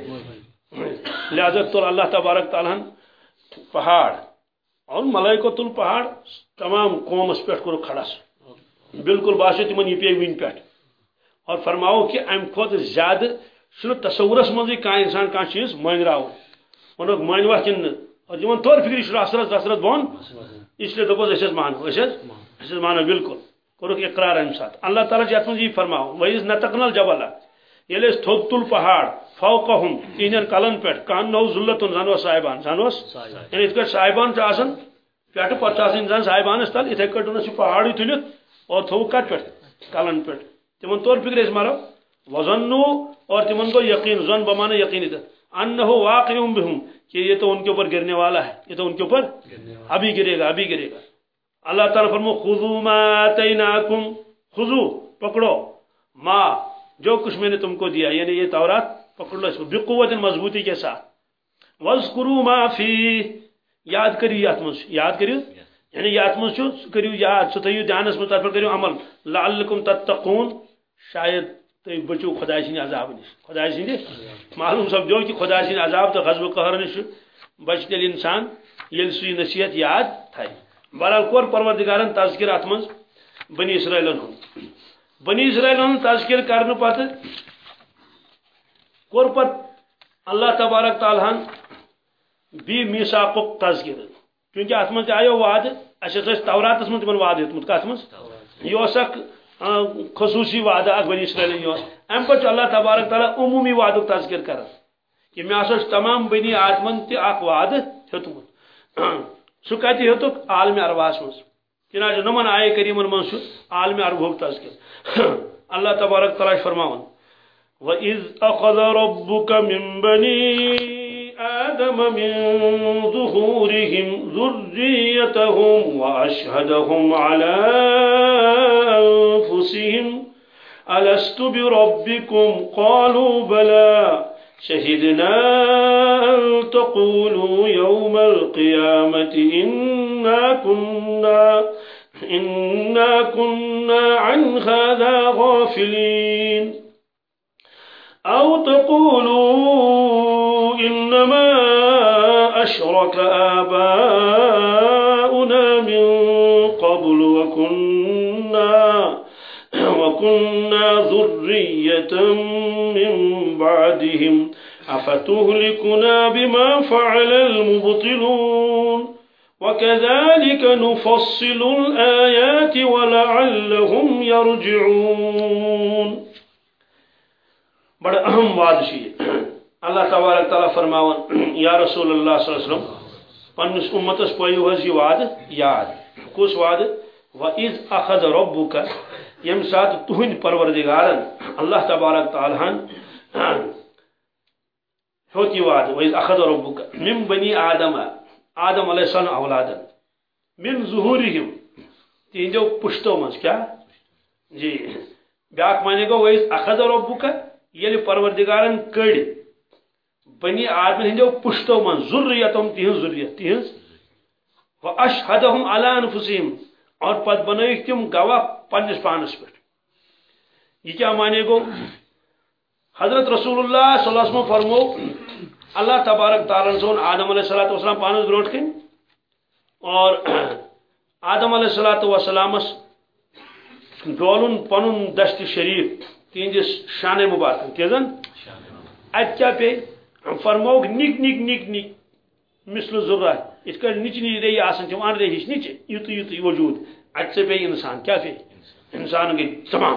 لہذا تل اللہ تبارک تعالیٰ پہاڑ اور ملائکو تل پہاڑ تمام قومس پہ کور کھڑا بالکل باسو تمہ یہ پی ون پہ اور فرماؤ کہ ام کھت زیادہ تصورس مزے کان انسان کان چیز مانراو ونک مانوا کن اور جمن طور فکر چھ اثرت اثرت بون اس لیے دپس اس مانو بالکل۔ کورک اقرار ام سات اللہ تعالی جات من یہ فرماؤ ویز نتقنل جبل یل اس تھوک تل پہاڑ فوقهم تینن کلن پہ کان نو ذلت زانو صاحبان۔ زانوس یعنی ات صاحبان چھ آسان پیٹھ پتہ انسان صاحبانس تل اتھے کٹن سے پہاڑی تلت اور تھو کت پہ کلن پہ تمن طور فکر اس مارو وزنو اور تمن کو یقین زن بمانا یقین انہو واقع بہم کہ یہ تو ان کے اوپر گرنے والا ہے یہ تو ان کے اوپر ابھی گرے گا ابھی گرے گا۔ اللہ تعالیٰ فرمو، خذو ما تیناکم خذو، پکڑو. ما، جو کچھ میں نے تم کو دیا یعنی یہ تورات، پکڑ لو اس کو، بقوت مضبوطی کے ساتھ. وذکروا ما فی، یاد کریو یات مز یاد کریو؟ یعنی یات مز کریو، یاد، سو تھیو دھیانس مز تر کریو عمل. لعلکم تتقون. شاید تھی بچو خدا سند عذاب نش خدا سند معلوم سپدو کہ خدا سند عذاب تو غزب قہر نش بچ تیل انسان، یل سی نصیحت، یاد تھائی. بہرحال کور پروردگارن تذکر ات مز بنی اسرائیلن ہند بنی اسرائیلن ہند تذکر کرنے پتہ کور پت اللہ تبارک تعالیٰ بی میساق تذکر کیونکہ ات من آیو وعد اچھا توراتس من تمن وعد ہیتمت کت من یہ خصوصی وعدہ اک بنی اسرائیل یہ ام پہ اللہ تبارک تعالیٰ عمومی وعدہ تذکر کر کہ مے تمام بنی آدمن تہ اک وعد ہیوتمت سہ کت ہیوتک عالم ارواس مز چنانچہ نمن آئے کریمن من عالم اربہ تذکر *clears throat* اللہ تبارک تعالیٰ فرماون وَإِذْ أَخَذَ رَبُّكَ مِنْ بَنِي آدَمَ مِنْ ظُهُورِهِمْ ذُرِّيَّتَهُمْ وَأَشْهَدَهُمْ عَلَىٰ أَنفُسِهِمْ أَلَسْتُ بِرَبِّكُمْ؟ قَالُوا بَلَى شَهِدْنَا أَن تَقُولُوا يَوْمَ الْقِيَامَةِ إِنَّا كُنَّا إِنَّا كُنَّا عَنْ هَذَا غَافِلِينَ. أو تقولوا إنما أشرك آباؤنا من قبل وكنا وكنا ذرية من بعدهم أفتهلكنا بما فعل المبطلون وكذلك نفصل الآيات ولعلهم يرجعون بڑا اہم وعد اللہ تبارک تعالیٰ فرماون یا رسول اللہ صلی اللہ علیہ وسلم پنس امتس پویو حض یہ وعد یاد۔ کس وعد؟ وَإِذْ أَخَذَ رَبُّكَ یم سات تہند پروردگارن اللہ تبارک تعالیٰ ہوت یہ وعد، وَإِذْ أَخَذَ رَبُّكَ من بنی آدم آدم علیہ السلام اولادن من ظہورہم تینجو پشتو منز، کیا؟ جی بیاک مانے گو وَإِذْ أَخَذَ رَبُّكَ یل پروردگارن کڑ، بنی آدم ہندو پشتو من ذریتم تہن ذریت تہن و اشہدہم علی انفسہم اور پت بنائیک تم گواہ پنس پانس پہ یہ کیا مانے گو حضرت رسول اللہ صلی اللہ علیہ وسلم فرمو اللہ تبارک تعالیٰ سون آدم علیہ السلام وسلام پانس بروٹ کن۔ اور *clears throat* آدم علیہ السلام وسلامس ڈولن پنن دشت شریف تہندس شان مبارک کیزن ات کیا پہ فرموک نک نک نک نک مثل ذرہ اس کا نچ نچ رہی آسان تم ان رہی نچ یت یت وجود۔ ات سے پہ انسان کیا پہ؟ انسان۔ گئی تمام۔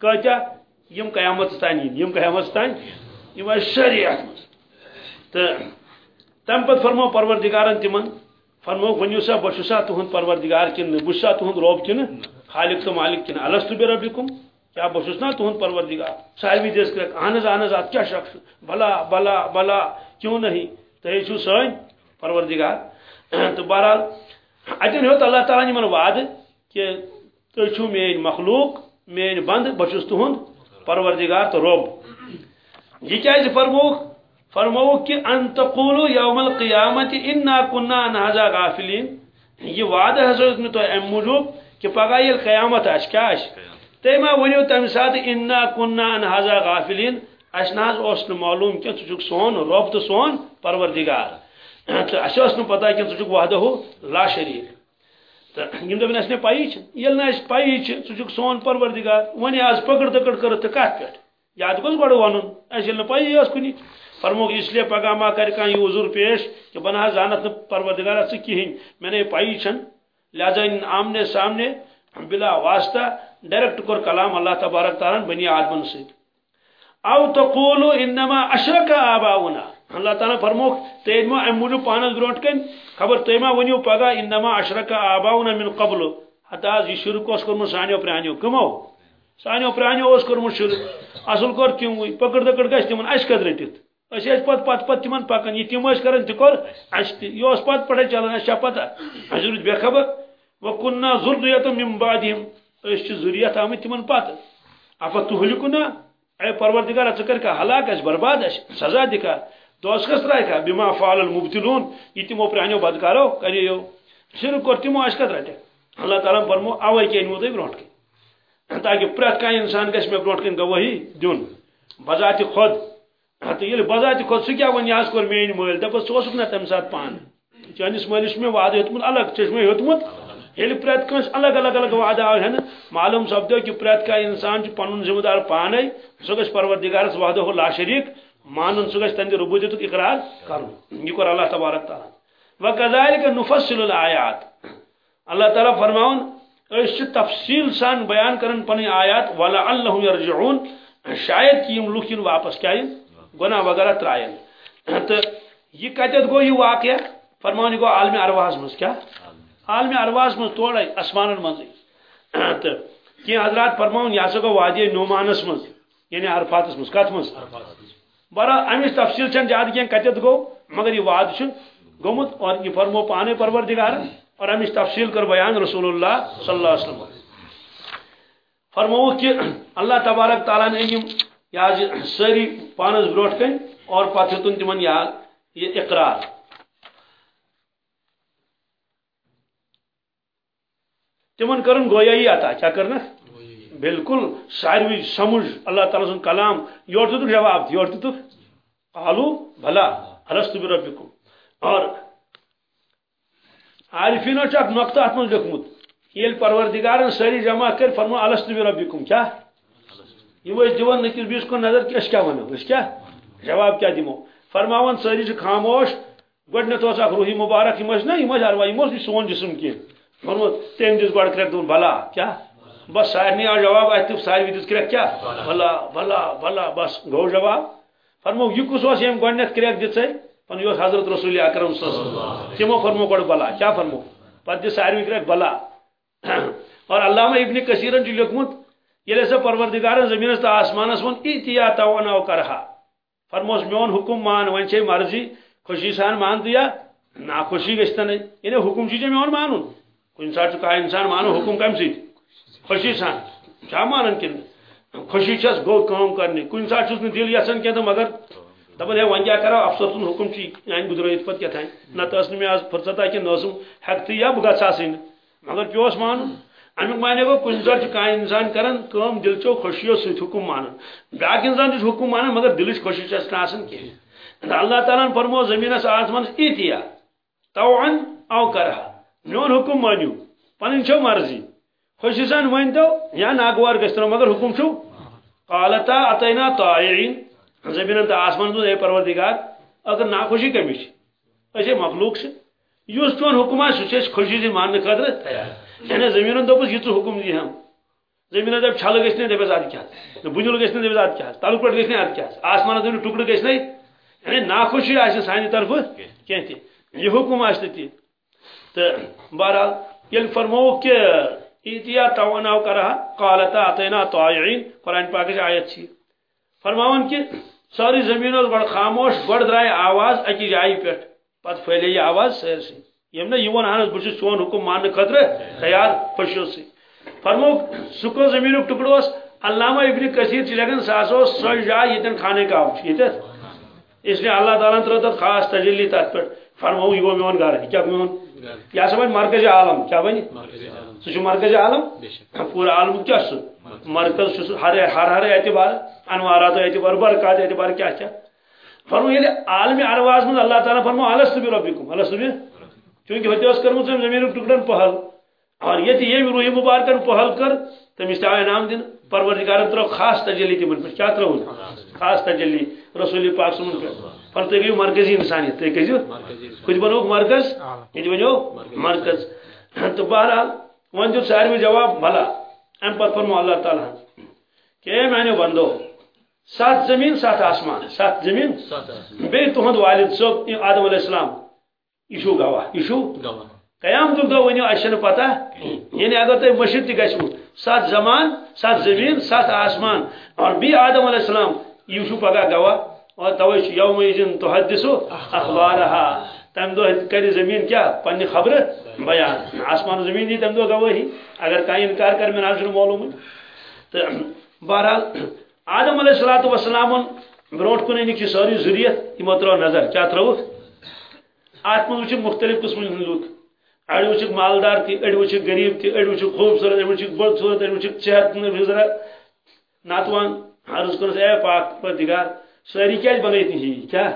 کتیا یم قیامت تان یم قیامت تان یم شریعت تو تم پت فرمو پروردگارن تمن فرمو ونیو سا بہ سا تہند پروردگار کن بہ سا تہند روب کن، خالق تو مالک کن الست بربکم کیا بہس نا تہد پروردگار؟ ساروی دس کر اہن اہن ات کیا شخص؟ بلا بلا بلا، کیوں نہیں؟ تھی چھو سن پروردگار. تو بہرحال اتن ہوت اللہ تعالیٰ یمن وعد کہ تھی چھو مین مخلوق مین بند بہس تہد پروردگار تو رب یہ کیا فرموک فرموک کہ ان تقولوا یوم القیامت انا کنا عن هذا غافلین۔ یہ وعدہ حضرت میں تو ام موجود کہ پگہ یہ قیامت آش کیا آش تی ما ونیو تم سات انا کننا ان هذا غافلین اس ناز اوس معلوم کہ ژٕ سون، رب تو سون، پروردگار۔ تو اس اوس پتہ کہ ژٕ وحدہ لا شریک۔ تو یم دبن اس نے چھ۔ یل نہ اس پائی چھ، ژٕ سون پروردگار۔ ونی آز پکڑ تکڑ کر تو کت پٹ یاد گوس گڑ ونن؟ اس یل نہ پائی اس کنی۔ فرموک اس لیے پیغام کر کان یہ حضور پیش کہ بنا زانت پروردگار سے کہیں میں نے پائی چھن لہذا ان آمنے سامنے بلا واسطہ ڈائریکٹ کور کلام اللہ تبارک تعالیٰ بنی آدمن ست او تقولو انما اشرک آباؤنا۔ اللہ تعالیٰ فرموک تھی ما ام موجود پانس برو کن، خبر تھی ما ونیو پگہ انما اشرک آباؤنا من قبل. حتہ یہ شرک اس کورمت سانیو پرانیو کمو سانیو پرانیو اس کورمت شرک اصل کور کیوں پکڑ دکڑ گھس تمن اس کد رٹت اس پت پت پت تمن پکان یہ تم کران تہ کور؟ اس یہ اس پت پٹے چلان اس پتہ اس بے خبر. وکننا ذریت من بعدهم اس ذریت آمت تمن پتہ اپا تہلکنا؟ اے پروردگار ژٕ کر کا ہلاک اس، برباد اس، سزا دکا. دوس کس رائے کا بما فعل المبتلون. یہ تمو پرانیو بدکارو کریو شروع کر تمو اس کت رٹے اللہ تعالیٰ فرمو اوے کے انمو تھی برونٹ کے۔ تاکہ پرت کان انسان گھس میں برونٹ کن گواہی دیون بذات خود۔ تو یل بذات خود سہ کیا ون یہ کور مین مل دپس ثہ نا تمہ سات پان۔ چانس مالس میں وعدہ ہیوتمت الگ چھ میں ہیوتمت یل پرت کنس الگ الگ الگ وعدہ آو ہن معلوم سپدو کہ پرت کا انسان چھ پنن ذمہ دار پانے سہ گژھِ پروردگارس وعدہ ہو لا شریک۔ مانن سہ گژھِ تہندِ اقرار کرن یہ کور اللہ تبارک تعالی۔ وکذالک نفصل الآیات۔ اللہ تعالیٰ فرماؤن، اس تفصیل سان بیان کرن پنی آیات ولا یرجعون شاید کہ یم لوک واپس کیا گناہ وغیرہ ترائن تو یہ کتت گو یہ واقعہ فرمان یہ گو عالم ارواز مز کیا؟ عالم ارواز مز توڑے اسمان مز۔ تو کی حضرات فرمان یہ سا گو وادی نومانس مز یعنی عرفاتس مز، کت مز؟ برا امس تفصیل چن زیادہ کی کتت گو، مگر یہ واد گومت اور یہ فرمو پانے پروردگار۔ اور امچ تفصیل کر بیان رسول اللہ صلی اللہ علیہ وسلم۔ فرمو کہ اللہ تبارک تعالیٰ نے یہ ساری پانس بروٹ کن اور پتہ ہتن تمن یہ اقرار۔ تمن کرن گویائی عطا کیا کرنا؟ بالکل ساروی سمجھ اللہ تعالیٰ سن کلام یور دتک جواب یور دتک قالو بھلا ارست بربکم۔ اور عارفین اک نقطہ ات من لکھمت، یل پروردگارن ساری جمع کر، فرمو الست بربکم، کیا؟ یہ وہ دیوان نکل بیس کو نظر کہ اس کیا ونو اس کیا؟ جواب کیا دمو فرماون ساری چھ خاموش گڈنت اس اخ روحی مبارک مش نہ یہ اروا یہ سون جسم کی۔ فرمو تین دس گڈ کرک دون بلا، کیا؟ بس سارنی آ جواب ات ساری دس کرک کیا؟ بلا بلا بلا بس گو جواب۔ فرمو یہ کس اس یم گڈنت کرک دژے پن یہ حضرت رسول اکرم صلی اللہ علیہ وسلم۔ تمو فرمو گڈ بلا؟ کیا فرمو؟ پتہ ساری کرک بلا۔ اور علامہ ابن کثیرن چھ لکھمت یل سا پروردگار زمینس تو آسمانس ون ایتیا تو کرہا۔ فرموس میون حکم مان ون مرضی خوشی سان مان تو یا ناخوشی گھتن یعنی حکم چھ میون مانن کن سات کھا انسان مانو حکم کم سی؟ خوشی سان کیا مانن کن، خوشی چھس گو کام کرنے کن سات چھس دل یسان کی تو مگر دپان ہے ون یعنی کیا کرو افسر سن حکم چھ یعنی گزرت پتہ کیا نہ تو اس میں آز فرصت کہ نسم ہیکتی یا بہ گھا مگر پیوس مان امیک مانے گو کن زر کان انسان کران کام دل چو خوشیو ست حکم مانن۔ بیاکھ انسان تہ حکم مانن، مگر دلچ خوشی چس ناسن کی اللہ تعالیٰ فرمو زمینس آسمان ایتیا توعن او کرا میون حکم مانیو، پنن چھو مرضی۔ خوشی سان ون تو یا ناگوار گستر مگر حکم چھو قالتا، اتینا طائعین. زمین تو آسمان تو اے پروردگار، اگر ناخوشی کمی چھ اسے مخلوق سے. یس چون حکم آئے آ سہ خوشی سے ماننے خاطر تیار یعنی زمین دپس یہ تو حکم دی ہم. زمین دپ چھل گھس دپس اد کیا. بنیل گھس دپس اد کیا. تل پٹ گھس اد کیا. آسمان دن ٹکڑ گھس یعنی ناخوشی آ سانہ طرف کی یہ حکم آئے آ تو بہرحال یعنی یل فرمو کہ ایتیا توناو کرا قالتا اتینا طائعین، قرآن پاک آیت چھ فرماون کہ ساری زمین بڑ خاموش گۄڈٕ درائے آواز، اکی جایہِ پٮ۪ٹھ پتہٕ پھٔہلے یہِ آواز سٲرسٕے یم نہ یون اہن بہ چون حکم مان خطر تیار خوشیو سی۔ فرمو سکو زمین ٹکڑو علامہ ابن کثیر چلگن ساسو سو جائے یتن کھانے کا آؤ یہ اس لیے اللہ تعالیٰ تر تر خاص تجلی تر پہ فرمو یہ میون گھر ہے کیا میون کیا سب مرکز عالم کیا بنی سہ مرکز عالم پورا عالم کیا سہ مرکز ہر ہر ہر اعتبار انوارات اعتبار برکات اعتبار کیا کیا فرمو یہ عالم ارواز من اللہ تعالیٰ فرمو الستو بھی ربکم الستو بھی چونکہ ہوتے اس کرمت زمین ٹکڑن پہل اور یہ تھی یہ بھی روحی مبارکن پہل کر تمس تہ انعام دن پروردگار ترو خاص تجلی تمن پہ کیا ترو خاص تجلی رسول پاک سمن پہ پر تھی گئی مرکزی انسانیت تھی کہو کچھ بنو مرکز؟ یہ بنو مرکز۔ تو بہرحال ون دیت ساروی جواب بھلا ام پتہ فرمو اللہ تعالیٰ کہ اے میں نے بندو سات زمین سات آسمان سات زمین۔ بی تہد والد صب آدم علیہ السلام چھو گواہ یہ چھو قیام دہ دہ ونو اچھا پتہ؟ یعنی اگر تھی مشرق تہ گھو سات زمان سات زمین سات آسمان۔ اور بی آدم علیہ السلام یہ پگہ گواہ۔ اور توے یوم یذن تحدث اخبارها تم دو کر زمین کیا؟ پنہ خبر بیان. آسمان زمین دی تم دو گواہی. اگر کہیں انکار کر میں نہ معلوم تو بہرحال آدم علیہ الصلوۃ والسلام بروٹ کن امک ساری ضروریت یمو ترو نظر. کیا تروک ات وچ مختلف قسم لوک اڑ وچ مالدار تی اڑ وچ غریب تی اڑ وچ خوبصورت اڑ وچ بڑ صورت اڑ وچ صحت نظر ناتوان عرض کرس اے پاک پردگار ساری کیا بنائیت ہی، کیا؟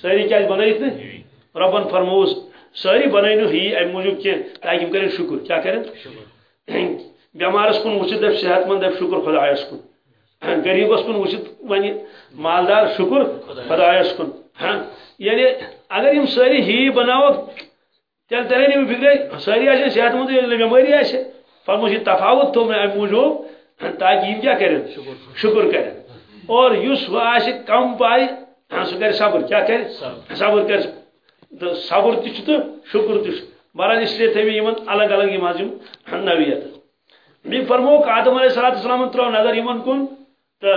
ساری کیا بنائیت ربن فرموس ساری بنائنو ہی ام موجود کی تاکہ کریں شکر، کیا کریں؟ بیمارس کن وچت دف صحت مند دف شکر خدایس کن غریبس کن وچت ونی، مالدار شکر خدایس کن یعنی اگر یم ساری ہی بناو تیل ترے نہیں فکر ساری آشے صحت مند یعنی بیماری آشے۔ فرموس یہ تفاوت تو میں ام موجود تاکہ یم کیا کریں؟ شکر کریں۔ اور یس وہ آس کم پائے سہ کر صبر کیا کر صبر۔ کر۔ تو صبر تہ تو شکر تہ بہرحال اس لیے تھو یمن الگ الگ نویت می فرمو آدم علیہ الصلوۃ والسلام ترو نظر یمن کن تو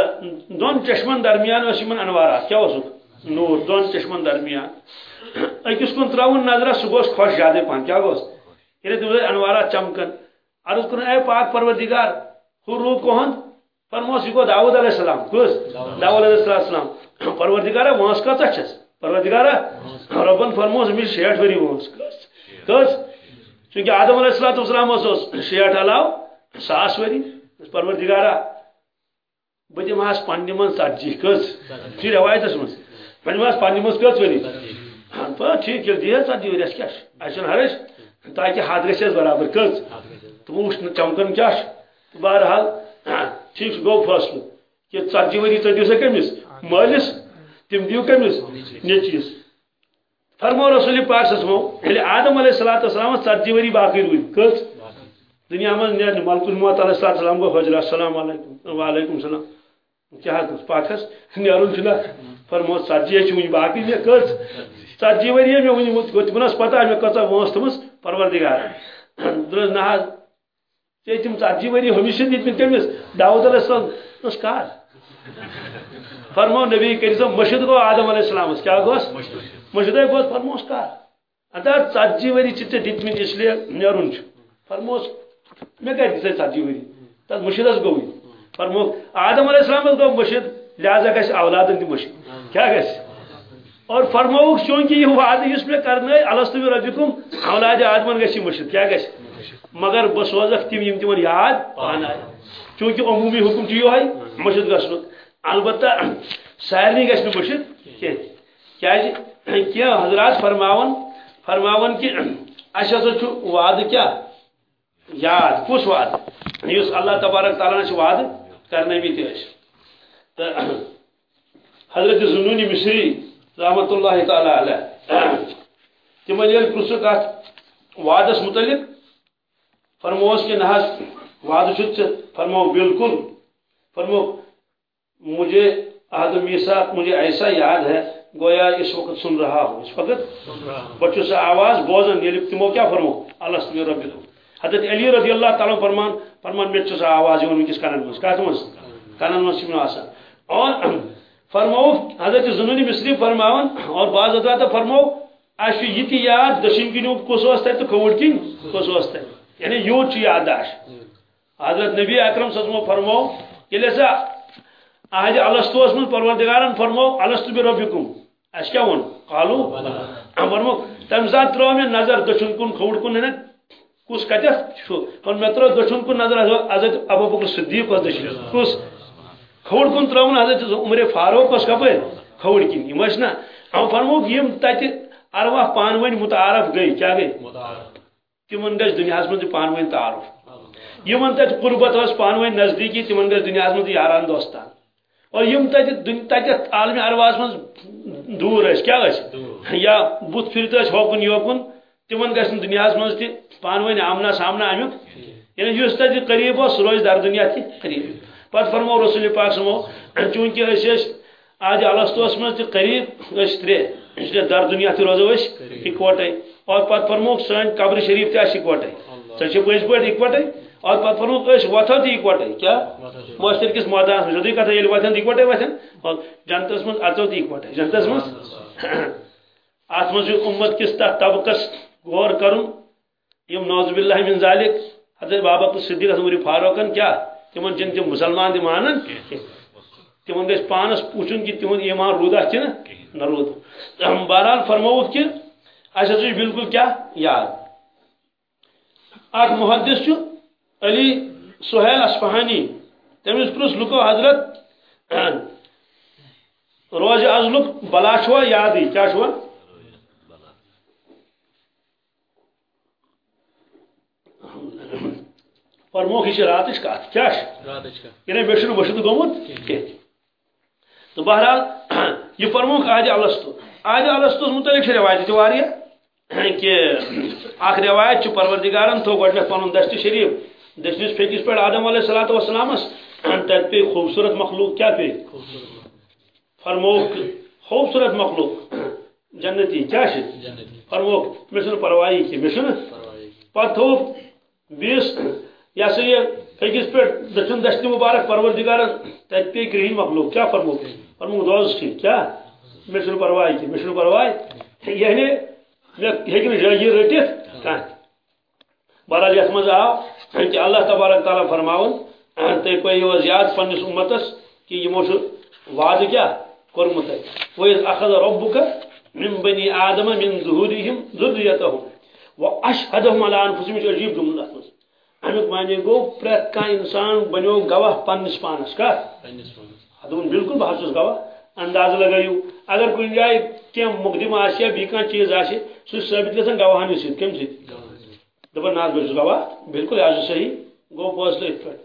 دون چشمن درمیان اس انوارات کیا اوسک نور دون چشمن درمیان۔ اکس کن تراون نظر سہ گوس خوش زیادہ پہن۔ کیا گوس یعنی تم انوارات چمکن۔ عرض کن اے پاک پروردگار ہو روح کوہن فرموس یہ داود علیہ السلام کس؟ داود علیہ السلام. پروردگارہ وانس کتا چھس پروردگارہ ربن فرموس مجھ شیٹ وری وانس کس؟ چونکہ آدم علیہ السلام اس شیٹ علاو ساس وری. پروردگارہ بہ دماس پنہ من ژتجی کس؟ یہ روایت من بہ دماس پنہ من کس وری؟ ہاں ٹھیک یل دی ژتجی وری کیا اچھا ہرش تاکہ حد گھس برابر کس؟ تو وچ چمکن کیا بہرحال ٹھیک گو فاصلہ کہ ژتجی وری ٹھو سا کمس مالس تم دیو کمس نیچیس فرمو رسول پاک سمو ییٚلہِ آدم علیہ الصلوۃ والسلام ژتجی وری باقی روٗدۍ کٔژ دنیا منٛز نیرنہِ ملکul موت علیہ الصلوۃ والسلام گوٚو حجر السلام علیکم وعلیکم السلام کیٛاہ حظ پاکس نیرُن چھُنہ فرمو ژتجی چھِ وٕنہِ باقی مےٚ کٔژ ژتجی ؤری مےٚ وٕنہِ تِمن ٲس پتہ مےٚ کۭژاہ وٲنٛس تھٔمٕژ پروردگار درٛٲس نہ حظ ژےٚ تِم ژتجی ؤری ہمیشہ دِتمٕتۍ کٔمِس داود علیہ السلام اس کار فرمو نبی کریم صاحب مشد گو آدم علیہ السلام کیا گوس مشد گو فرموس کار ادا ژتجی چھ ژےٚ دِتمٕتۍ اس لیے نیرُن چھُ فرموس مےٚ کتہِ دِژے ژتجی ؤری تتھ مشدس گوٚوٕے فرمو آدم علیہ السلام گو مشد لہذا گژھِ اولادن تہِ مشد کیا گژھِ اور فرموک چونکہ یہ وعدہ اس میں کرنے الستو ربکم اولاد آدمن گژھِ مشد کیا گژھِ مگر بہ سوزک تم یم تمن یاد پانہ چونکہ عمومی حکم چھ یہ مشد گھن البتہ سارے گھن مشد کی حضرات فرماون؟ فرماون کہ اس ہسا وعد کیا؟ یاد، کس وعد؟ اس اللہ تبارک تعالیٰ نے وعد کرنے بھی حضرت زنونی مصری رحمت اللہ تعالی علیہ تمن یل پرسک ات وعدس متعلق فرموس کہ نہ وعدہ چھت فرمو بالکل فرمو مجھے عہد میساق مجھے ایسا یاد ہے گویا اس وقت سن رہا ہوں اس وقت بچوں سے آواز بوزن یہ تمو کیا فرمو؟ اللہ سبحانہ رب حضرت علی رضی اللہ تعالیٰ فرمان فرمان میں چھ آواز یون کس کنن مس کات مس کنن مس چھم آسان اور فرمو حضرت زنونی مصری فرماون اور بعض حضرات فرمو اش یہ یاد دشن کنو کوس واسطے تو کھوڑ کین کوس واسطے یعنی یوت چھ یاداش حضرت نبی اکرم صلی اللہ علیہ وسلم فرمو یلی سا اہد الستوس من پروردگارن فرمو الستو بربکم اس کیا ون قالو فرمو تم سات ترو میں نظر دچن کن، کھوڑ کن نہ کس کتس چھو پر میں ترو دچن کن نظر حضرت ابو بکر صدیق کو دچن کس کھوڑ کن ترون حضرت عمر فاروق کس کپے کھوڑ کن. یمش نا ہم فرمو یم تت ارواح پانوین متعارف گئی، کیا گئی؟ متعارف. تمن گھس دنیا من پان ون تعارف۔ یمن تت قربت اس پان ون نزدیکی تمن گھس دنیا من یاران دوستان۔ اور یم تت ارواس من دور اس کیا یا بت پھرت اس ہوکن یوکن تمن گھس دنیا من تہ پان ون آمنا سامنا امیک۔ یعنی اس تت قریب اس روز در دنیا تہ قریب۔ پتہ فرمو رسول پاک سمو چونکہ اس آج الستوس من قریب اس لیے در دنیا تہ روزو اس اکوٹے۔ اور پتہ فرمو سن قبر شریف تہ اکوٹے سن پز پہ اکوٹے اور پتہ فرمو اس وتھو تہ اکوٹے کیا؟ مشتر کس میدان میں؟ جدی کتھ یل وتھن اکوٹے وتھن اور جنتس من اژو تہ اکوٹے جنتس من ات مز امت کس تہ طبقس غور کرن یم نوز باللہ من ذالک۔ حضرت بابا صدیق عمر فاروقن کیا؟ تمن چن تم مسلمان تہ مانن تمن گھس پانس پوچھن کہ تہد ایمان رودا کہ۔ نہ رود بہرحال فرموت کہ اس بالکل کیا؟ یاد. اخ محدث علی سہیل اسفہانی تمس پرس لکو حضرت روز ازلک بلا چھوا یادی کیا چھوا فرموک یہ راتچ کت کیا یعنی مے وشد گومت تو بہرحال یہ فرموک آج الستو آج الستو متعلق روایت تہ کہ اخ روایت پروردگارن تھو گڈ پن دست شریف دستس پھیکس پہ آدم علیہ الصلوۃ والسلام تت پہ خوبصورت مخلوق کیا پہ فرموک خوبصورت مخلوق جنتی کیا فرموک مے پرواہی کہ مے پتہ تھو بیس یہ سا یہ أکس پہ دچن دشت مبارک پروردگار تت پی گرہین مخلوق کیا فرمو فرمو دوز ٹھیک کیا؟ مے چھن پرواہ کی مے پرواہ یعنی نہ جٲگیر رٹِتھ؟ کانٛہہ بہرحال یتھ منٛز آو کہ اللہ تبارک تعالیٰ فرماون تُہۍ پٲیو زیادٕ پننس امتس کہ یمو چھ وعدٕ کیٛاہ کوٚرمُت وَإِذْ أَخَذَ رَبُّكَ مِن بَنِي آدَمَ مِن ظُهُورِهِمْ ذُرِّيَّتَهُمْ وَأَشْهَدَهُمْ عَلَى أَنفُسِهِمْ یہ عجیب جملہ اتھ منٛز امیک معنی گو پریت کان انسان بنو گواہ پنس پانس کا دون بالکل بہت گواہ۔ انداز لگائیو۔ اگر کن جائے کیم مقدم آسیا بی کان چیز آسے سو ثابت گژھان گواہانی سۭتۍ کم سۭتۍ دپان ناز بہٕ چھُس گواہ؟ بالکل آز صحیح گو فٲصلہٕ یِتھ پٲٹھۍ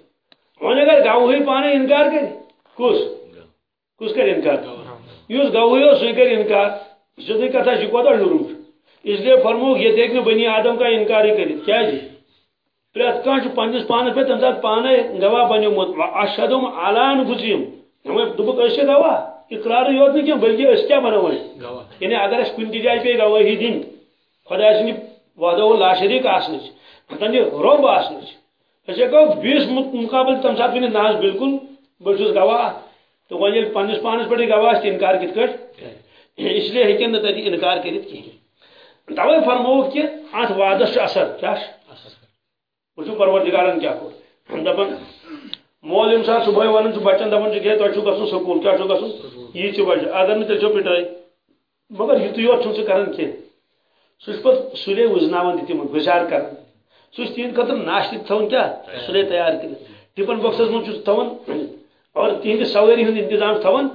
وۄنۍ اگر گواہٕے پانے انکار کرِ کُس کُس کرِ انکار؟ یُس گواہٕے اوس سُے کرِ انکار۔ سیٚودُے کتھا چھِ کوتاہ لوٚرمُت اس لیے فرموک ہیٚکہِ نہٕ بنی آدم کا انکارٕے کٔرِتھ کیازِ پرت کان پنس پانس پہ تم سات پانے گواہ بنیومت اشہدم علان گزیم دبک اس گواہ؟ اقرار یوت نہیں بلکہ اس کیا بنو یعنی اگر اس کن جائے پہ گواہی دن خدا سن وعدہ لا شریک آسنچ تن رب آسنچ اس کو بیس مقابل تم سات ونت ناز بالکل۔ بس گواہ۔ تو ویل پنس پانس پہ گواہ انکار کت کٹ اس لیے ہیکن نہ انکار کرت کہین توے فرموک کہ ات وعدس اثر کیا؟ وچو پروردگارن کیا کور دپن مول صبح ونن بچن دپن چھ تو چھو سکول کیا چھو یہ چھ اگر نہ تیل چھو پٹائی مگر یہ تو یور چھو کرن سلے وزناون دتی گزار کر۔ سوچ تین خطر ناشتہ تھون کیا؟ سلے تیار کر۔ ٹپن باکسس من تھون اور تین سواری ہند انتظام تھون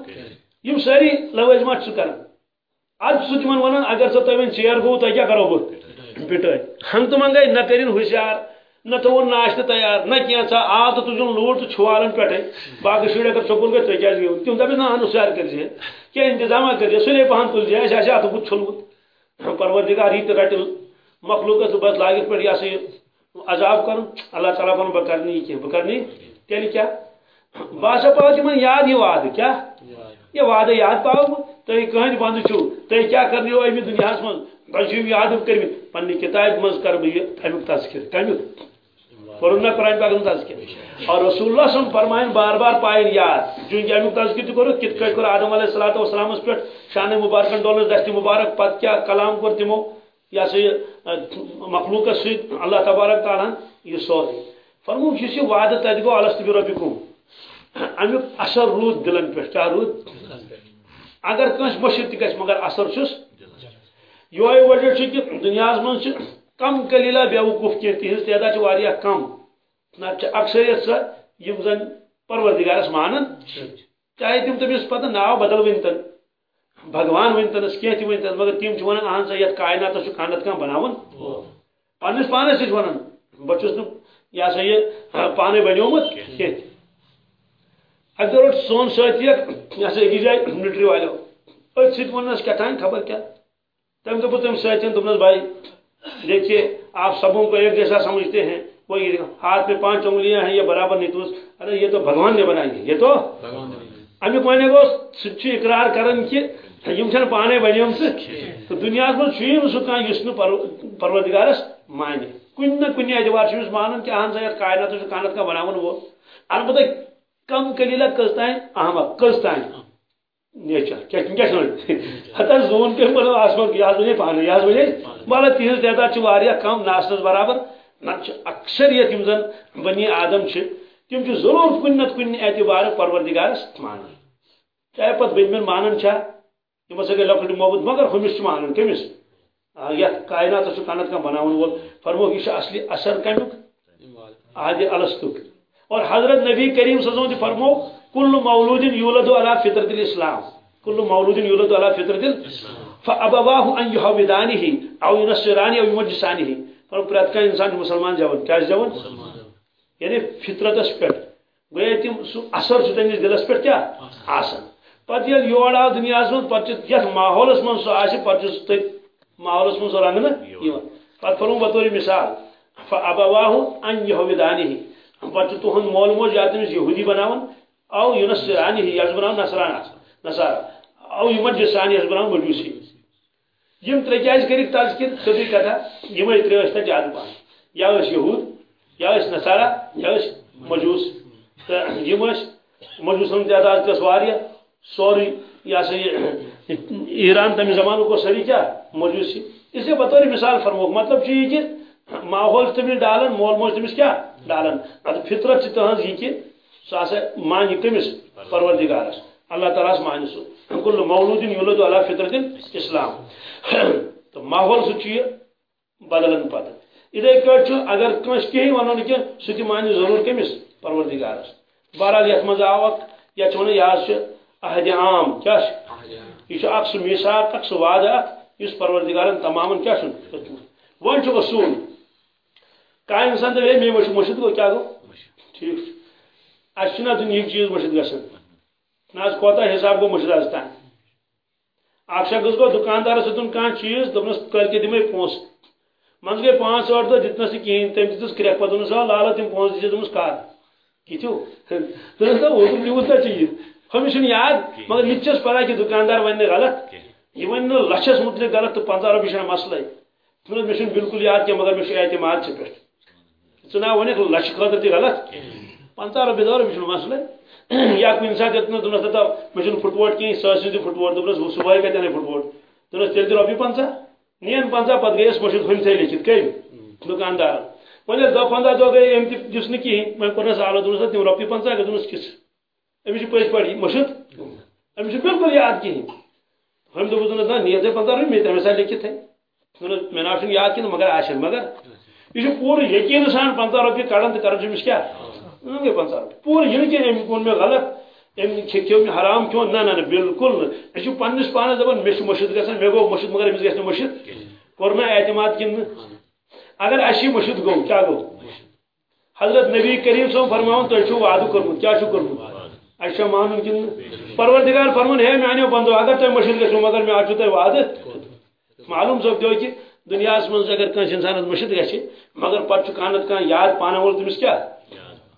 یم ساری لوازمات چھ کرن۔ آج سو تمن ونن اگر سو تمن چیر گو تو کیا کرو بہ پٹائی ہم تو نہ کرین ہوشیار۔ نہ تو ناشتہ تیار، نہ کیا سا، آ تو تجھن لوٹ تو چھوالن پٹے باقی شڑے اگر سکول گئے تو کیا گئے تم دبی نہ انسار کر جے کیا انتظام کر جے سلے پہن تل جے ایسا ایسا تو کچھ چھلو پروردگار ہی رٹ مخلوق تو بس لاگت پڑ یا سے عذاب کر اللہ تعالیٰ بن بکرنی کی بکرنی؟ تیلی کیا؟ باسا پاو تمن جی یاد یہ وعد کیا؟ یہ وعدہ یاد پاو تھی کہن جی بند چھو۔ تھی کیا کرنی ہو؟ امی دنیا من تھی یاد کرمت پنہ کتاب مز کر بہ تمیک تذکر کمیک پورن قرآن پاک تذکر اور رسول اللہ صلی فرمائن بار بار پائن یاد۔ چونکہ امیک تذکر تہ کت کٹ کور آدم علیہ الصلوۃ والسلام پہ شان مبارکن ڈولس دست مبارک پت کیا کلام کور تمو یا سا مخلوق ست اللہ تبارک تعالیٰ یہ سورے فرموک اس وعدہ تت گو الست بربکم۔ امیک اثر رود دلن پہ کیا رود؟ اگر کنس مشر تہ مگر اثر چھس یہ وجہ کہ دنیا من کم کلیلہ بے وقوف کی تہذ تعداد کم. نہ اکثریت سا یم زن پروردگارس مانن. چاہے تم تمس پتہ ناو بدل ونتن بھگوان ونتنس کی تہ ونتن مگر تم ونان اہن سا یت کائنات کھانت کم بناون. پنس پانس سہ ونان بچس یہ سا یہ پانے بنیومت کی اگر روٹ سون ساتھی یہ سا جائے ملٹری والو أتھۍ سۭتۍ ووٚننس کیٛاہ خبر کیا؟ تم دپ تم ساتھ دپنس بھائی دیکھیے آپ سبوں کو ایک جیسا سمجھتے ہیں وہ یہ ہاتھ میں پانچ انگلیاں ہیں یہ برابر نہیں تو ارے یہ تو بھگوان نے بنائی ہے یہ تو امیک ون گو سہ اقرار کران کہ یم چھن پانے بنیم تو دنیا من سہ کھانا اس پروردگارس مانے کن نہ کن اعتبار مانان کہ اہن سا کائنات کانت کا بناون وول البتہ کم کلیلہ کس تین احمد کس تین نیچر کیا کیا حتی زون کے مطلب آسمان یہ بنے پانے یہ بنے بالا تہذ تعداد کم ناسنس برابر اکثریت یم زن بنی آدم چھ تم ضرور کن نت کن اعتبار پروردگارس مانان۔ چاہے پت بن چھا تم ہسا گئی لکٹ محبت مگر ہمس مانان کمس یت کائنات کنت کا بناون وول فرمو یہ اصلی اثر کمیک؟ آد الستک۔ اور حضرت نبی کریم صلی اللہ علیہ وسلم فرمو کل مولود یولد علی فطرت الاسلام. کل مولود یولد علی فطرت الاسلام. فابواه ان يحودانه او ينصرانه او يمجسانه پر پرت کا انسان مسلمان جوان. کیا جوان؟ یعنی فطرت اس پر. گئے تم اثر چھ تمس دلس پر کیا؟ آسان پتہ یل یور آو دنیا من پتہ یتھ ماحولس من سہ آسہ پتہ تھی ماحولس من سہ رنگنہ پتہ فرمو بطور مثال. فابواه ان يحودانه پتہ تہند مول موج یا تمس یہودی بناون. او ينصرانه یس بناون نصرانا نصارا او یمجسانی یس بناون مجوسی. یم ترے کیاز کرک تذکر سدی کتھا یم ترے اس زیادہ پان یا اس یہود یا اس نصارا، یا اس مجوس. یم اس مجوسن تعداد کس واریہ سوری، یا سا ایران تمہ زمانہ کو سری کیا مجوسی. اسے بطور مثال فرموک. مطلب یہ کہ ماحول تمس ڈالن، مول موج تمس کیا؟ ڈالن. فطرت چھ تہذ یہ کہ سہ مان کمس پروردگارس۔ اللہ تعالیٰ مان سہ کل مولود یولد علی فطرت اسلام۔ *clears throat* تو ماحول سہ بدلن پتہ۔ اتھے چھُ اگر کٲنٛسہِ کِہیٖنۍ وَنو کینٛہہ سُہ تہِ مانہِ ضروٗر کٔمِس پروردگارس۔ بہرحال یتھ منٛز آو وَنان یہِ عہدِ عام کیٛاہ چھُ یہِ سُہ میٖساق اکھ سُہ وعدٕ اکھ یُس پروردگارن چھُ دیُتمُت وۄنۍ چھُ اِنسان دپہِ ہے مے مٔشِد گوٚو کیٛاہ گوٚو ٹھیٖک۔ چھُ اَسہِ چھُنہ دُنہِکۍ چیٖز مٔشِد گژھان نہ حظ کوتاہ حِساب گوٚو مٔشِد آز تام اکھ شخص گوٚو دُکاندارس ہیوٚتُن کانٛہہ چیٖز دوٚپنس کٲلکہِ دِمے پونٛسہٕ منٛزٕ گٔے پانٛژھ ٲٹھ دۄہ دِتنس نہٕ کِہیٖنۍ تٔمۍ دِژٕس کرٛٮ۪کھ پتہٕ دوٚپنس آ لالا تِم پونٛسہٕ دِژے دوٚپمس کر کِتھِو دوٚپنس نہ اوترٕ نیوٗس نا چیٖز ہُمِس چھُنہٕ یاد، مگر مےٚ تہِ چھس پتہ کہِ دُکاندار ونہِ نہٕ غلط۔ یہ ون نہٕ لچھس غلط تو پنژاہ رۄپیہِ چھنہٕ مسلے دوٚپنس مےٚ چھُنہٕ بالکل یاد کینٛہہ مگر مےٚ چھُ اعتماد ژےٚ پٮ۪ٹھ ژٕ نا ونکھ لچھِ خٲطرٕ تہِ غلط۔ پنژاہ رۄپیہِ دہ رۄپیہِ چھُنہٕ مسلے یا کُنہِ ساتہٕ دِتنس دوٚپنس دپا مےٚ چھُنہٕ فُٹ ووٹ کِہیٖنۍ سۄ ٲسۍ دِ فُٹ ووٹ دوٚپنس صبحٲے کتہِ انے فُٹ ووٹ دوٚپنس تیٚلہِ دِ رۄپیہِ پنژاہ نِیَن پنژاہ پتہٕ گٔیَس مٔشِد ہُمتھٕے لیکھِتھ کٔمۍ دُکاندار وۄنۍ ییٚلہِ دہ پنٛداہ دۄہ گٔے أمۍ تہِ دِژ نہٕ کِہیٖنۍ وۄنۍ کوٚرنس آلو دوٚپنس تِم رۄپیہِ پنژاہ گٔے دوٚپنس کِژھ أمِس چھِ پٔزۍ پٲٹھۍ مٔشِد أمِس چھُ بِلکُل یاد کِہیٖنۍ ہُمۍ دوٚپُس دوٚپنس نہ نِیَتھٕے پنژاہ رۄپیہِ مےٚ تَمہِ ساتہٕ لیکھِتھٕے مےٚ چھُنہٕ یاد کِہیٖنۍ مگر آسن مگر؟ یہ پور یقین سان پنچہ روپیے کڑان تو کران کیا گئی پنچہ روپیے پور یہ یعنی کہ ام کون مے غلط ام کھیو مے حرام کیوں؟ نہ نہ بالکل نہ۔ یہ پنس پانس دپان مے مشد گژھان مے گو مشد مگر امس گژھِ مشد کور میں اعتماد کن اگر اسی مشد گو، کیا گو؟ حضرت نبی کریم صاحب فرماون تو چھو وعدہ کرمت کیا چھو کرمت اچھا مانن کن پروردگار فرمان ہے میانیو بندو، اگر تو مشد گژھو مگر میں اچھو تو وعدہ معلوم سب دیو کہ دنیا من اگر کنس انسان مشد گی مگر پتہ کانت کان یاد پانا وول تمس کیا؟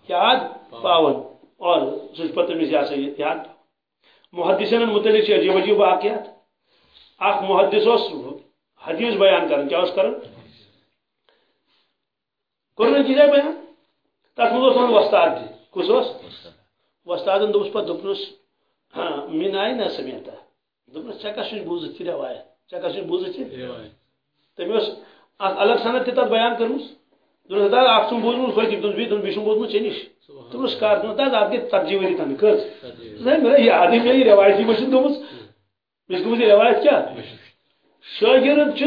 یاد پاون اور سہ پتہ تمس یہ یاد محدثین متعلق عجیب عجیب واقعات۔ اخ محدث اس حدیث بیان کرن کیا اس کرن کرن چیز بیان۔ تک مز ون وستاد تہ کس اس وستادن دوس پتہ دپنس ہاں مین آئی نا سمیتا دپنس ژےٚ کس نش بوٗزِتھ یہِ روایت ژےٚ کس نش بوٗزِتھ یہِ تم الگ صنعت تہ تر بیان کرمس دس داد اخ چم بوزمت ہو تم بی تم بیشم ژے نش دس کر دس ات گئی ژتجی وری تن کٔژ مےٚ یاد مےٚ یہِ روایتی دوٚپمُت مےٚ چھِ گٔمٕژ یہِ روایت کیٛاہ شٲگرد چھُ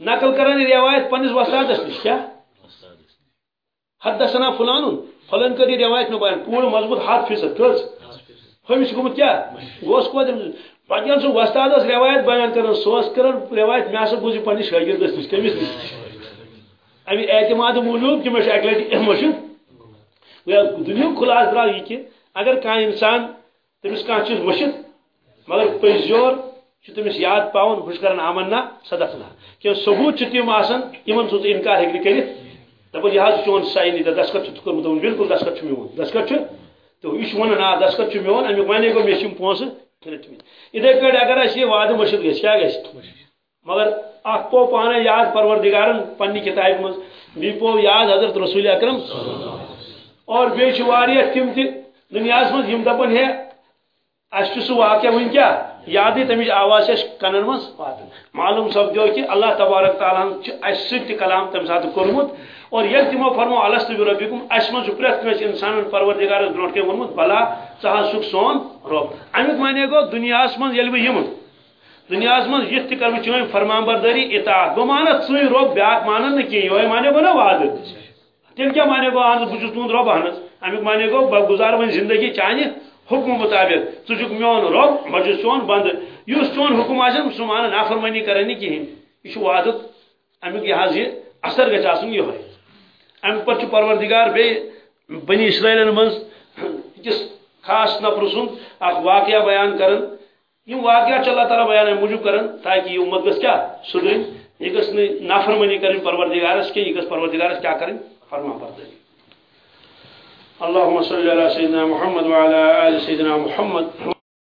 نقل کران روایت پننس وستادس نش کیٛاہ حدثنا فلانن فلان کر یہ روایت میں بیان پورٕ مضبوط ہتھ فیصد ہُمِس چھُ گوٚمُت کیٛاہ گوس کوت پتہ سُہ وۄستادس روایت بیان کران سُہ اوس کران روایت مےٚ ہسا بوٗز یہِ پننس شٲگردس نش کٔمِس نش امی اعتماد موجود کہ مجھے اکہ لٹہ مشد دنیا خلاص درا یہ کہ اگر کان انسان تمس کان چیز مشد مگر پز جور تمس یاد پاؤن بہ کران آمن نہ صدق نہ کہ ثبوت تم آسان یمن سو انکار ہیکہ کرت دپان یہ چون سائن یہ دستخط کورمت بالکل دستخط میون دستخط تو یہ ونان آ دستخط میون امیک ونے گو مے پونسہ اتھے پہ اگر یہ وعدہ مشد گھس کیا گھس مگر اخ پو پانے یاد پروردگارن پنہ کتاب مز، بی پو یاد حضرت رسول اکرم۔ اور بیچ واریہ تم تہ دنیا مز یم دپن ہے۔ اس سہ واقعہ ون کیا؟ یاد تمچ آواز اس کنن مز۔ معلوم سپدو کہ اللہ تبارک تعالیٰ اس سی کلام تم سات کورمت اور یل تمو فرمو الست بربکم اس من پرت کنس انسان پروردگار برو کے ونمت بلا ژھا سک سون رب۔ امیک معنی گو دنیا من یل بہ یم دنیا من یہ تہ کرم چون فرمان برداری اطاعت. بہ مانا ژوی رب بیاکھ مانن نہ کی یہ معنی گو نا وعد تم کیا معنی گو اہن بہ چھس تہند رب اہن امیک معنی گو بہ گزار ون زندگی چانہ حکم مطابق. ژٕ چھُکھ میون رب بہ چھُس چون بند. یُس چون حکم آسن سُہ مان نافرمانی کرنی کہین یہ چھُ وعدُک امیک یہ حظ یہ اثر گژھِ آسُن یہوے ام پہ پروردگار بی بنی اسرائیل من کس خاص نفر سن اخ واقعہ بیان کرن. یہ واقعات چ اللہ تعالیٰ بیان موجود کرن، تاکہ یہ امت گس کیا سدرن یہ گس نافرمانی کریں پروردگارس کے یہ گس پروردگارس کیا کریں؟ فرما برداری اللهم صل على سيدنا محمد وعلى آل سيدنا محمد۔